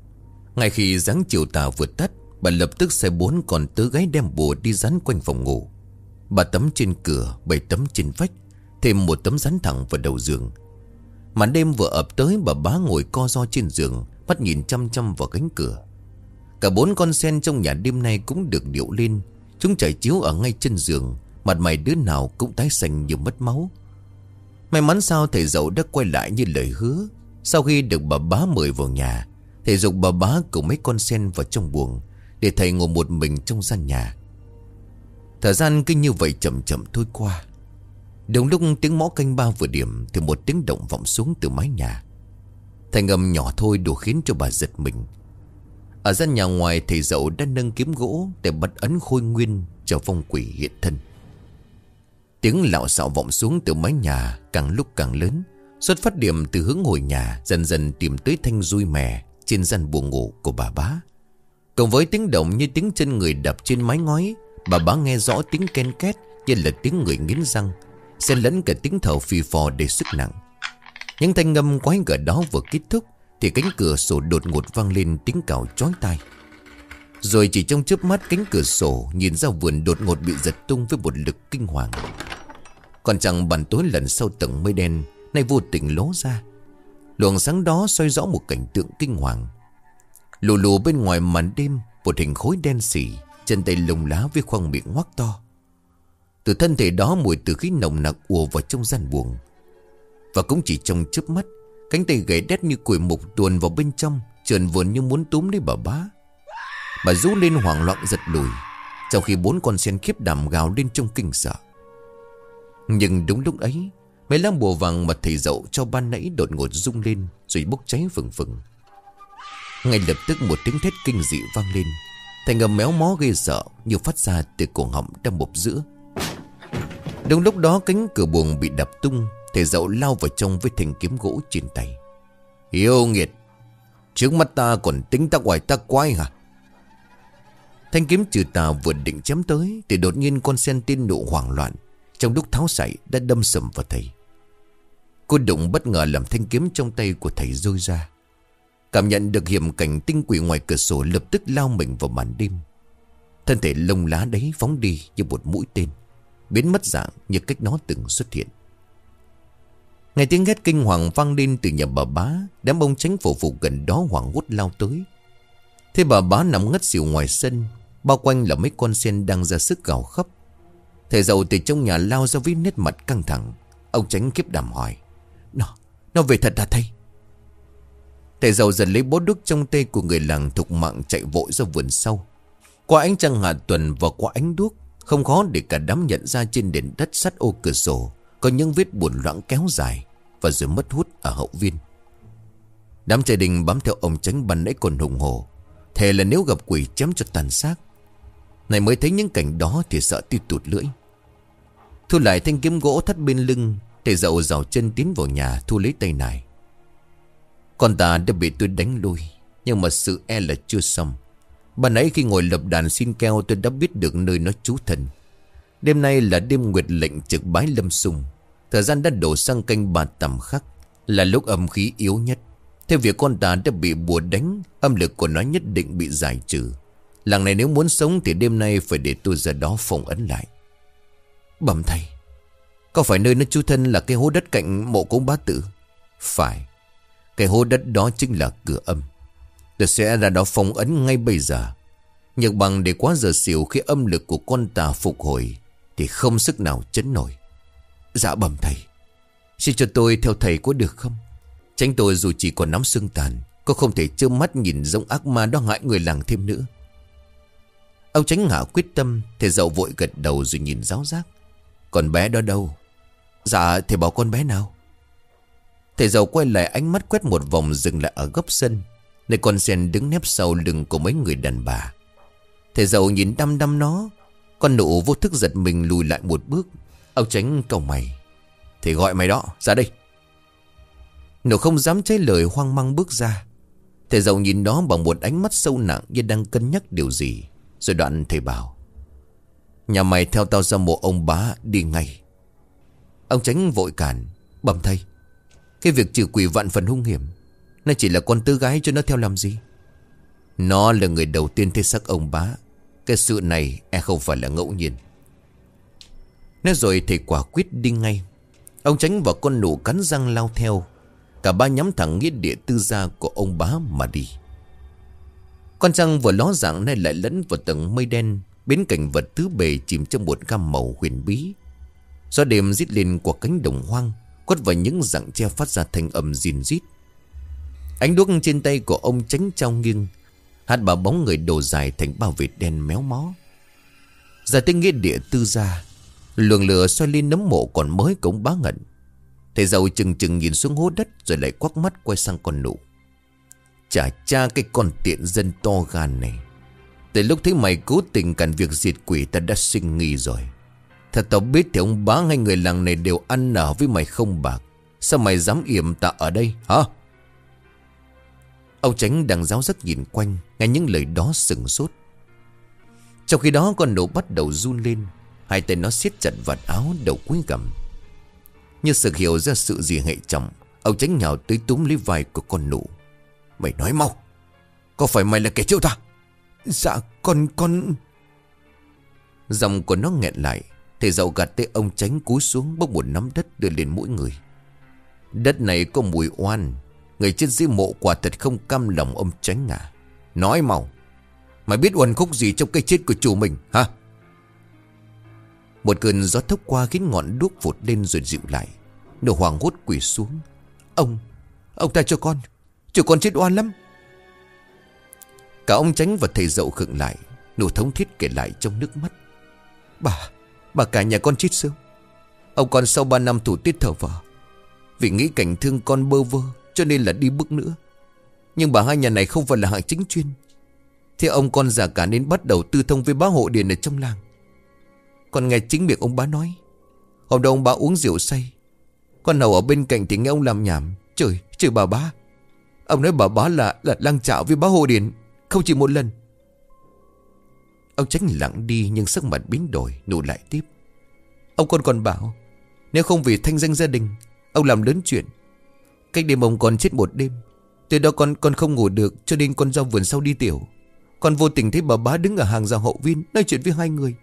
Ngay khi dáng chiều tà vừa tắt, Bà lập tức xe bốn còn tứ gái đem bùa đi dán quanh phòng ngủ. Ba tấm trên cửa, Bảy tấm trên vách, Thêm một tấm dán thẳng vào đầu giường. Màn đêm vừa ập tới, bà bá ngồi co ro trên giường, Mắt nhìn chăm chăm vào cánh cửa. Cả bốn con sen trong nhà đêm nay cũng được điệu lên. Chúng chảy chiếu ở ngay chân giường, Mặt mày đứa nào cũng tái xanh như mất máu. May mắn sao thầy dậu đã quay lại như lời hứa. Sau khi được bà bá mời vào nhà, Thầy dục bà bá cùng mấy con sen vào trong buồng, Để thầy ngồi một mình trong gian nhà. Thời gian cứ như vậy chậm chậm thôi qua. Đúng lúc tiếng mõ canh ba vừa điểm Thì một tiếng động vọng xuống từ mái nhà. Thành âm nhỏ thôi đủ khiến cho bà giật mình. Ở gian nhà ngoài, thầy dậu đã nâng kiếm gỗ Để bắt ấn khôi nguyên cho phong quỷ hiện thân. Tiếng lạo xạo vọng xuống từ mái nhà Càng lúc càng lớn, Xuất phát điểm từ hướng ngồi nhà, Dần dần tìm tới thanh rui mè Trên gian buồng ngủ của bà bá. Cộng với tiếng động như tiếng chân người đập trên mái ngói Bà bá nghe rõ tiếng ken két Như là tiếng người nghiến răng, Xen lẫn cả tiếng thở phì phò để sức nặng. Những thanh ngâm quái gở đó vừa kết thúc Thì cánh cửa sổ đột ngột vang lên tiếng cào chói tai. Rồi chỉ trong chớp mắt cánh cửa sổ Nhìn ra vườn đột ngột bị giật tung với một lực kinh hoàng. Còn chẳng bàn tối lần sau tầng mây đen, Nay vô tình ló ra. Luồng sáng đó soi rõ một cảnh tượng kinh hoàng. Lù lù bên ngoài màn đêm, Một hình khối đen xỉ Chân tay lồng lá với khoang miệng ngoác to. Từ thân thể đó mùi từ khí nồng nặc ùa vào trong gian buồng. Và cũng chỉ trong chớp mắt, Cánh tay gãy đét như củi mục tuồn vào bên trong, Trườn vườn như muốn túm lấy bà bá. Bà rú lên hoảng loạn giật lùi, Trong khi bốn con sen khiếp đảm gào lên trong kinh sợ. Nhưng đúng lúc ấy, Mấy lá bùa vàng mà thầy dậu cho ban nãy đột ngột rung lên, Rồi bốc cháy phừng phừng. Ngay lập tức một tiếng thét kinh dị vang lên. Thành âm méo mó gây sợ, Như phát ra từ cổ họng đang bộp giữa Đúng lúc đó, cánh cửa buồng bị đập tung, Thầy dậu lao vào trong với thanh kiếm gỗ trên tay. Yêu nghiệt, Trước mắt ta còn tính ta ngoài ta quay hả? Thanh kiếm trừ tà vừa định chém tới, Thì đột nhiên con sen tin nụ hoảng loạn, Trong lúc tháo sảy đã đâm sầm vào thầy. Cô đụng bất ngờ làm thanh kiếm trong tay của thầy rơi ra. Cảm nhận được hiểm cảnh tinh quỷ ngoài cửa sổ lập tức lao mình vào màn đêm. Thân thể lông lá đấy phóng đi như một mũi tên. Biến mất dạng như cách nó từng xuất hiện. Ngày tiếng hét kinh hoàng vang lên từ nhà bà bá. Đám ông tránh phổ phục gần đó hoảng hốt lao tới. Thế bà bá nằm ngất xỉu ngoài sân. Bao quanh là mấy con sen đang ra sức gào khóc. Thầy giàu từ trong nhà lao ra với nét mặt căng thẳng. Ông tránh kiếp đảm hỏi. Nó, nó về thật hả thầy? Thầy giàu dần lấy bó đúc trong tay của người làng thục mạng chạy vội ra vườn sau. Qua ánh trăng hạ tuần và qua ánh đuốc, không khó để cả đám nhận ra trên nền đất sắt ô cửa sổ có những vết buồn loãng kéo dài và rồi mất hút ở hậu viên. Đám trai đình bám theo ông tránh bắn nãy còn hùng hồ. Thề là nếu gặp quỷ chém cho tàn xác. Này mới thấy những cảnh đó thì sợ tiêu tụt lưỡi. Thu lại thanh kiếm gỗ thắt bên lưng, thầy dậu rào chân tiến vào nhà thu lấy tay này con ta đã bị tôi đánh lui, Nhưng mà sự e là chưa xong. Ban nãy khi ngồi lập đàn xin keo, tôi đã biết được nơi nó trú thần. Đêm nay là đêm nguyệt lệnh trực bái lâm sung Thời gian đã đổ sang canh bà tầm khắc, Là lúc âm khí yếu nhất. Theo việc con ta đã bị bùa đánh, Âm lực của nó nhất định bị giải trừ. Làng này nếu muốn sống thì đêm nay phải để tôi ra đó phòng ấn lại. Bẩm thầy, Có phải nơi nó chú thân là cái hố đất cạnh mộ cúng bá tử? Phải. Cái hố đất đó chính là cửa âm. Tôi sẽ ra đó phòng ấn ngay bây giờ. Nhược bằng để quá giờ xỉu khi âm lực của con tà phục hồi, Thì không sức nào chấn nổi. Dạ bẩm thầy, Xin cho tôi theo thầy có được không? Tránh tôi dù chỉ còn nắm xương tàn, Có không thể trơ mắt nhìn giống ác ma đó hại người làng thêm nữa. Ông tránh ngã quyết tâm, Thầy dậu vội gật đầu rồi nhìn giáo giác. Còn bé đó đâu? Dạ thầy bảo con bé nào? Thầy giàu quay lại ánh mắt quét một vòng dừng lại ở góc sân. Nơi con sen đứng nép sau lưng của mấy người đàn bà. Thầy giàu nhìn đăm đăm nó. Con nụ vô thức giật mình lùi lại một bước Ông tránh cầu mày. Thầy gọi mày đó, ra đây. Nụ không dám trái lời hoang mang bước ra. Thầy giàu nhìn nó bằng một ánh mắt sâu nặng Như đang cân nhắc điều gì. Rồi đoạn thầy bảo, Nhà mày theo tao ra mộ ông bá đi ngay. Ông tránh vội cản, Bẩm thầy. Cái việc trừ quỷ vạn phần hung hiểm, Nó chỉ là con tư gái cho nó theo làm gì? Nó là người đầu tiên thấy sắc ông bá. Cái sự này e không phải là ngẫu nhiên. Nói rồi thầy quả quyết đi ngay. Ông tránh vào con nụ cắn răng lao theo. Cả ba nhắm thẳng nghĩa địa tư gia của ông bá mà đi. Con trăng vừa ló dạng nay lại lẫn vào tầng mây đen. Biến cảnh vật tứ bề chìm trong một gam màu huyền bí. Gió đêm rít lên qua cánh đồng hoang. Quất vào những dạng tre phát ra thành âm rìn rít. Ánh đuốc trên tay của ông tránh trao nghiêng Hát bà bóng người đồ dài thành bao vệt đen méo mó. Ra tới nghĩa địa tư gia, Luồng lửa xoay lên nấm mộ còn mới cũng bá ngẩn. Thầy giàu chừng chừng nhìn xuống hố đất Rồi lại quắc mắt quay sang con nụ. Chả cha cái con tiện dân to gan này. Từ lúc thấy mày cố tình cản việc diệt quỷ Ta đã sinh nghi rồi. Thật tao biết thì ông bá hay người làng này đều ăn nở với mày không bạc. Sao mày dám yểm tạ ở đây, hả? Ông tránh đang giáo giấc nhìn quanh, Nghe những lời đó sừng sốt. Trong khi đó, con nổ bắt đầu run lên. Hai tay nó siết chặt vạt áo đầu cúi gầm. Như sự hiểu ra sự gì hệ trọng, Ông tránh nhào tới túm lấy vai của con nụ. Mày nói mau, Có phải mày là kẻ chiêu ta? Dạ con con Dòng của nó nghẹn lại. Thầy dậu gạt tay ông tránh cúi xuống Bốc một nắm đất đưa lên mỗi người. Đất này có mùi oan, Người chết dưới mộ quả thật không cam lòng ông tránh à Nói mau, Mày biết uẩn khúc gì trong cái chết của chủ mình, hả? Một cơn gió thốc qua khiến ngọn đuốc vụt lên rồi dịu lại. Nổ hoàng hốt quỷ xuống. Ông Ông ta cho con Chủ con chết oan lắm. Cả ông tránh và thầy dậu khựng lại nổ thống thiết kể lại trong nước mắt. Bà Bà cả nhà con chết sớm Ông con sau 3 năm thủ tiết thở vợ Vì nghĩ cảnh thương con bơ vơ Cho nên là đi bước nữa. Nhưng bà hai nhà này không phải là hạng chính chuyên. Thế ông con già cả nên bắt đầu tư thông với bá hộ điền ở trong làng. Con nghe chính miệng ông bá nói. Hôm đó ông bá uống rượu say. Con hầu ở bên cạnh thì nghe ông làm nhảm. Trời, trời bà bá. Ông nói bà bá là là lăng trạo với bá hộ điền. Không chỉ một lần. Ông tránh lặng đi nhưng sắc mặt biến đổi, Nụ lại tiếp. Ông con còn bảo, Nếu không vì thanh danh gia đình, Ông làm lớn chuyện. Cách đêm ông còn chết một đêm, Từ đó con con không ngủ được, Cho nên con ra vườn sau đi tiểu. Con vô tình thấy bà bá đứng ở hàng rào hậu viên, Nói chuyện với hai người.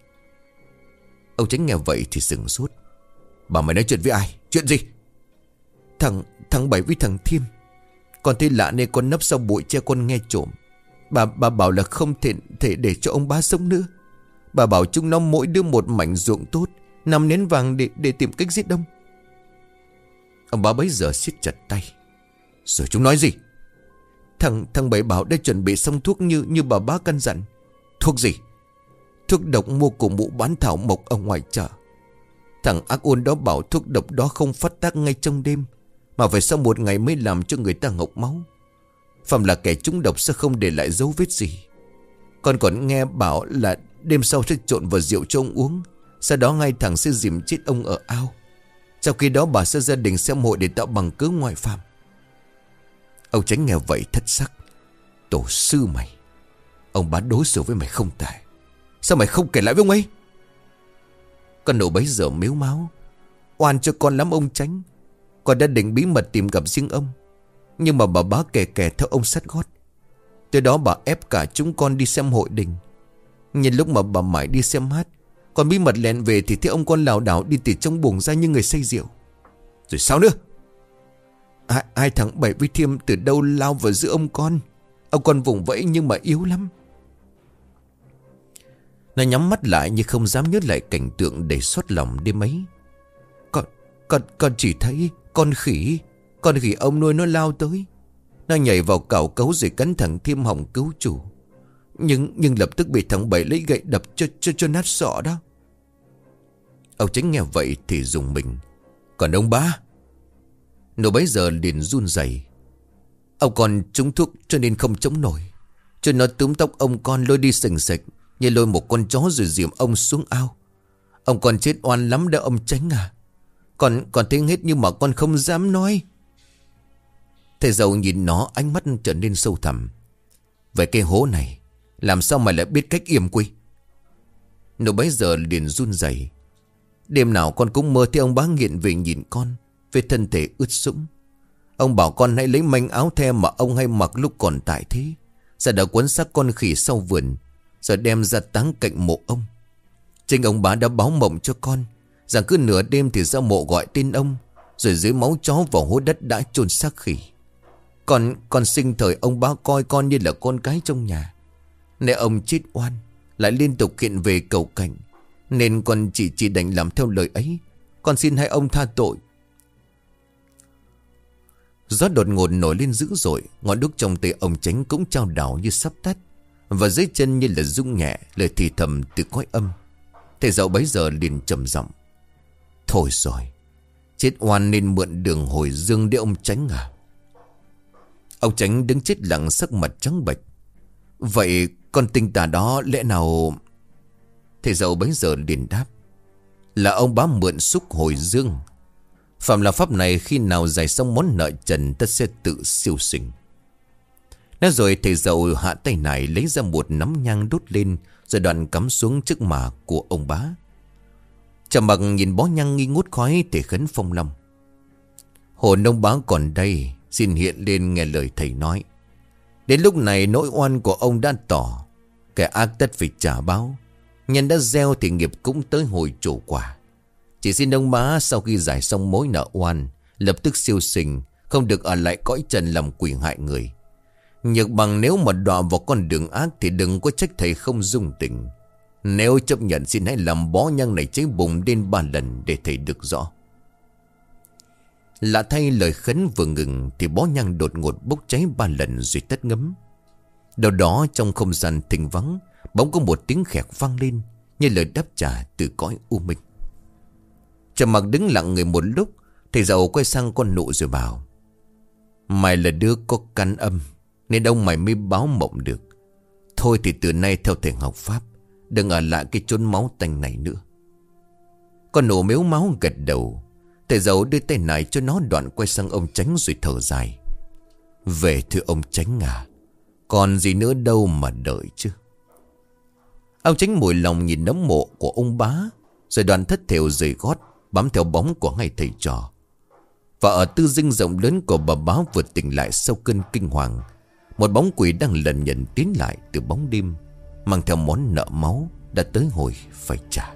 Ông tránh nghe vậy thì sừng sốt. Bà mày nói chuyện với ai? Chuyện gì? Thằng thằng Bảy với thằng Thiêm Con thấy lạ nên con nấp sau bụi che con nghe trộm. Bà bà bảo là không thể, thể để cho ông bá sống nữa. Bà bảo chúng nó mỗi đứa một mảnh ruộng tốt Nằm nến vàng để để tìm cách giết đông Ông bá bấy giờ siết chặt tay. Rồi chúng nói gì? Thằng thằng bảy bảo đã chuẩn bị xong thuốc như như bà bá căn dặn. Thuốc gì? Thuốc độc mua của mụ bán thảo mộc ở ngoài chợ. Thằng ác ôn đó bảo thuốc độc đó không phát tác ngay trong đêm Mà phải sau một ngày mới làm cho người ta ngọc máu. Phạm là kẻ trúng độc sẽ không để lại dấu vết gì. Con còn nghe bảo là Đêm sau sẽ trộn vào rượu cho ông uống, Sau đó ngay thẳng sẽ dìm chết ông ở ao. Trong khi đó bà sẽ gia đình xem hội để tạo bằng cứ ngoại phạm. Ông tránh nghe vậy thất sắc. Tổ sư mày, Ông bá đối xử với mày không tệ. Sao mày không kể lại với ông ấy? Con nổ bấy giờ miếu máu. Oan cho con lắm ông tránh. Con đã định bí mật tìm gặp riêng ông. Nhưng mà bà bá kẻ kẻ theo ông sát gót. Từ đó bà ép cả chúng con đi xem hội đình. Nhìn lúc mà bà mãi đi xem hát Còn bí mật lẹn về thì thấy ông con lảo đảo đi từ trong buồng ra như người say rượu. Rồi sao nữa? Hai, hai thằng bảy với thiêm từ đâu lao vào giữa ông con? Ông con vùng vẫy nhưng mà yếu lắm. Nó nhắm mắt lại nhưng không dám nhớ lại cảnh tượng để xót lòng đêm ấy. Con, con, con chỉ thấy con khỉ. Con khỉ ông nuôi nó lao tới. Nó nhảy vào cào cấu rồi cắn thằng thiêm hỏng cứu chủ. Nhưng nhưng lập tức bị thằng bảy lấy gậy đập cho cho cho nát sọ đó. Ông tránh nghe vậy thì dùng mình. Còn ông ba nó bấy giờ liền run rẩy. Ông còn trúng thuốc cho nên không chống nổi. Cho nó túm tóc ông con lôi đi sình sịch, Như lôi một con chó rồi diệm ông xuống ao. Ông còn chết oan lắm đã ông tránh à. Còn còn thấy hết nhưng mà con không dám nói. Thầy giàu nhìn nó, ánh mắt trở nên sâu thẳm. Vậy cái hố này, Làm sao mày lại biết cách yểm quy? Nụ bấy giờ liền run rẩy. Đêm nào con cũng mơ thấy ông bá nghiện về nhìn con Về thân thể ướt sũng. Ông bảo con hãy lấy manh áo the mà ông hay mặc lúc còn tại thế. Sẽ đã quấn xác con khỉ sau vườn Rồi đem ra táng cạnh mộ ông. Chính ông bá đã báo mộng cho con, Rằng cứ nửa đêm thì ra mộ gọi tên ông, Rồi dưới máu chó vào hố đất đã chôn xác khỉ. Còn con sinh thời ông bá coi con như là con cái trong nhà. Nên ông chết oan Lại liên tục kiện về cầu cảnh, Nên con chỉ chỉ đành làm theo lời ấy. Con xin hai ông tha tội. Gió đột ngột nổi lên dữ dội, Ngọn đúc trong tay ông tránh cũng trao đảo như sắp tắt, Và dưới chân như là rung nhẹ, Lời thì thầm từ cõi âm. Thầy dạo bấy giờ liền trầm giọng, Thôi rồi Chết oan nên mượn đường hồi dương để ông tránh à? Ông tránh đứng chết lặng sắc mặt trắng bệch. Vậy con tinh tà đó lẽ nào? Thầy dậu bấy giờ liền đáp. Là ông bám mượn xúc hồi dương. Phạm là pháp này khi nào giải xong món nợ trần tất sẽ tự siêu sinh. Nói rồi thầy dậu hạ tay này lấy ra một nắm nhang đốt lên, Rồi đoạn cắm xuống trước mả của ông bá. Trầm mặc nhìn bó nhang nghi ngút khói thì khấn phong long. Hồ nông bá còn đây. Xin hiện lên nghe lời thầy nói. Đến lúc này nỗi oan của ông đã tỏ, Kẻ ác tất phải trả báo. Nhân đã gieo thì nghiệp cũng tới hồi chủ quả. Chỉ xin ông bá sau khi giải xong mối nợ oan, Lập tức siêu sinh, Không được ở lại cõi trần làm quỷ hại người. Nhược bằng nếu mà đọa vào con đường ác Thì đừng có trách thầy không dung tình. Nếu chấp nhận xin hãy làm bó nhang này cháy bùng đến ba lần Để thầy được rõ. Lạ thay lời khấn vừa ngừng Thì bó nhang đột ngột bốc cháy ba lần rồi tắt ngấm. Đầu đó trong không gian thình vắng, Bỗng có một tiếng khẹt vang lên Như lời đáp trả từ cõi u minh. Trầm mặc đứng lặng người một lúc, Thầy giàu quay sang con nụ rồi bảo, Mày là đứa có căn âm, Nên ông mày mới báo mộng được. Thôi thì từ nay theo thầy học pháp, Đừng ở lại cái chốn máu tanh này nữa. Con nụ mếu máu gật đầu Thầy giàu đưa tay này cho nó đoạn quay sang ông tránh rồi thở dài. Về thưa ông tránh à Còn gì nữa đâu mà đợi chứ. Ông tránh mùi lòng nhìn nấm mộ của ông bá, Rồi đoàn thất thểu rời gót, Bám theo bóng của hai thầy trò. Và ở tư dinh rộng lớn của bà báo vượt tỉnh lại sau cơn kinh hoàng, Một bóng quỷ đang lần nhận tiến lại từ bóng đêm, Mang theo món nợ máu đã tới hồi phải trả.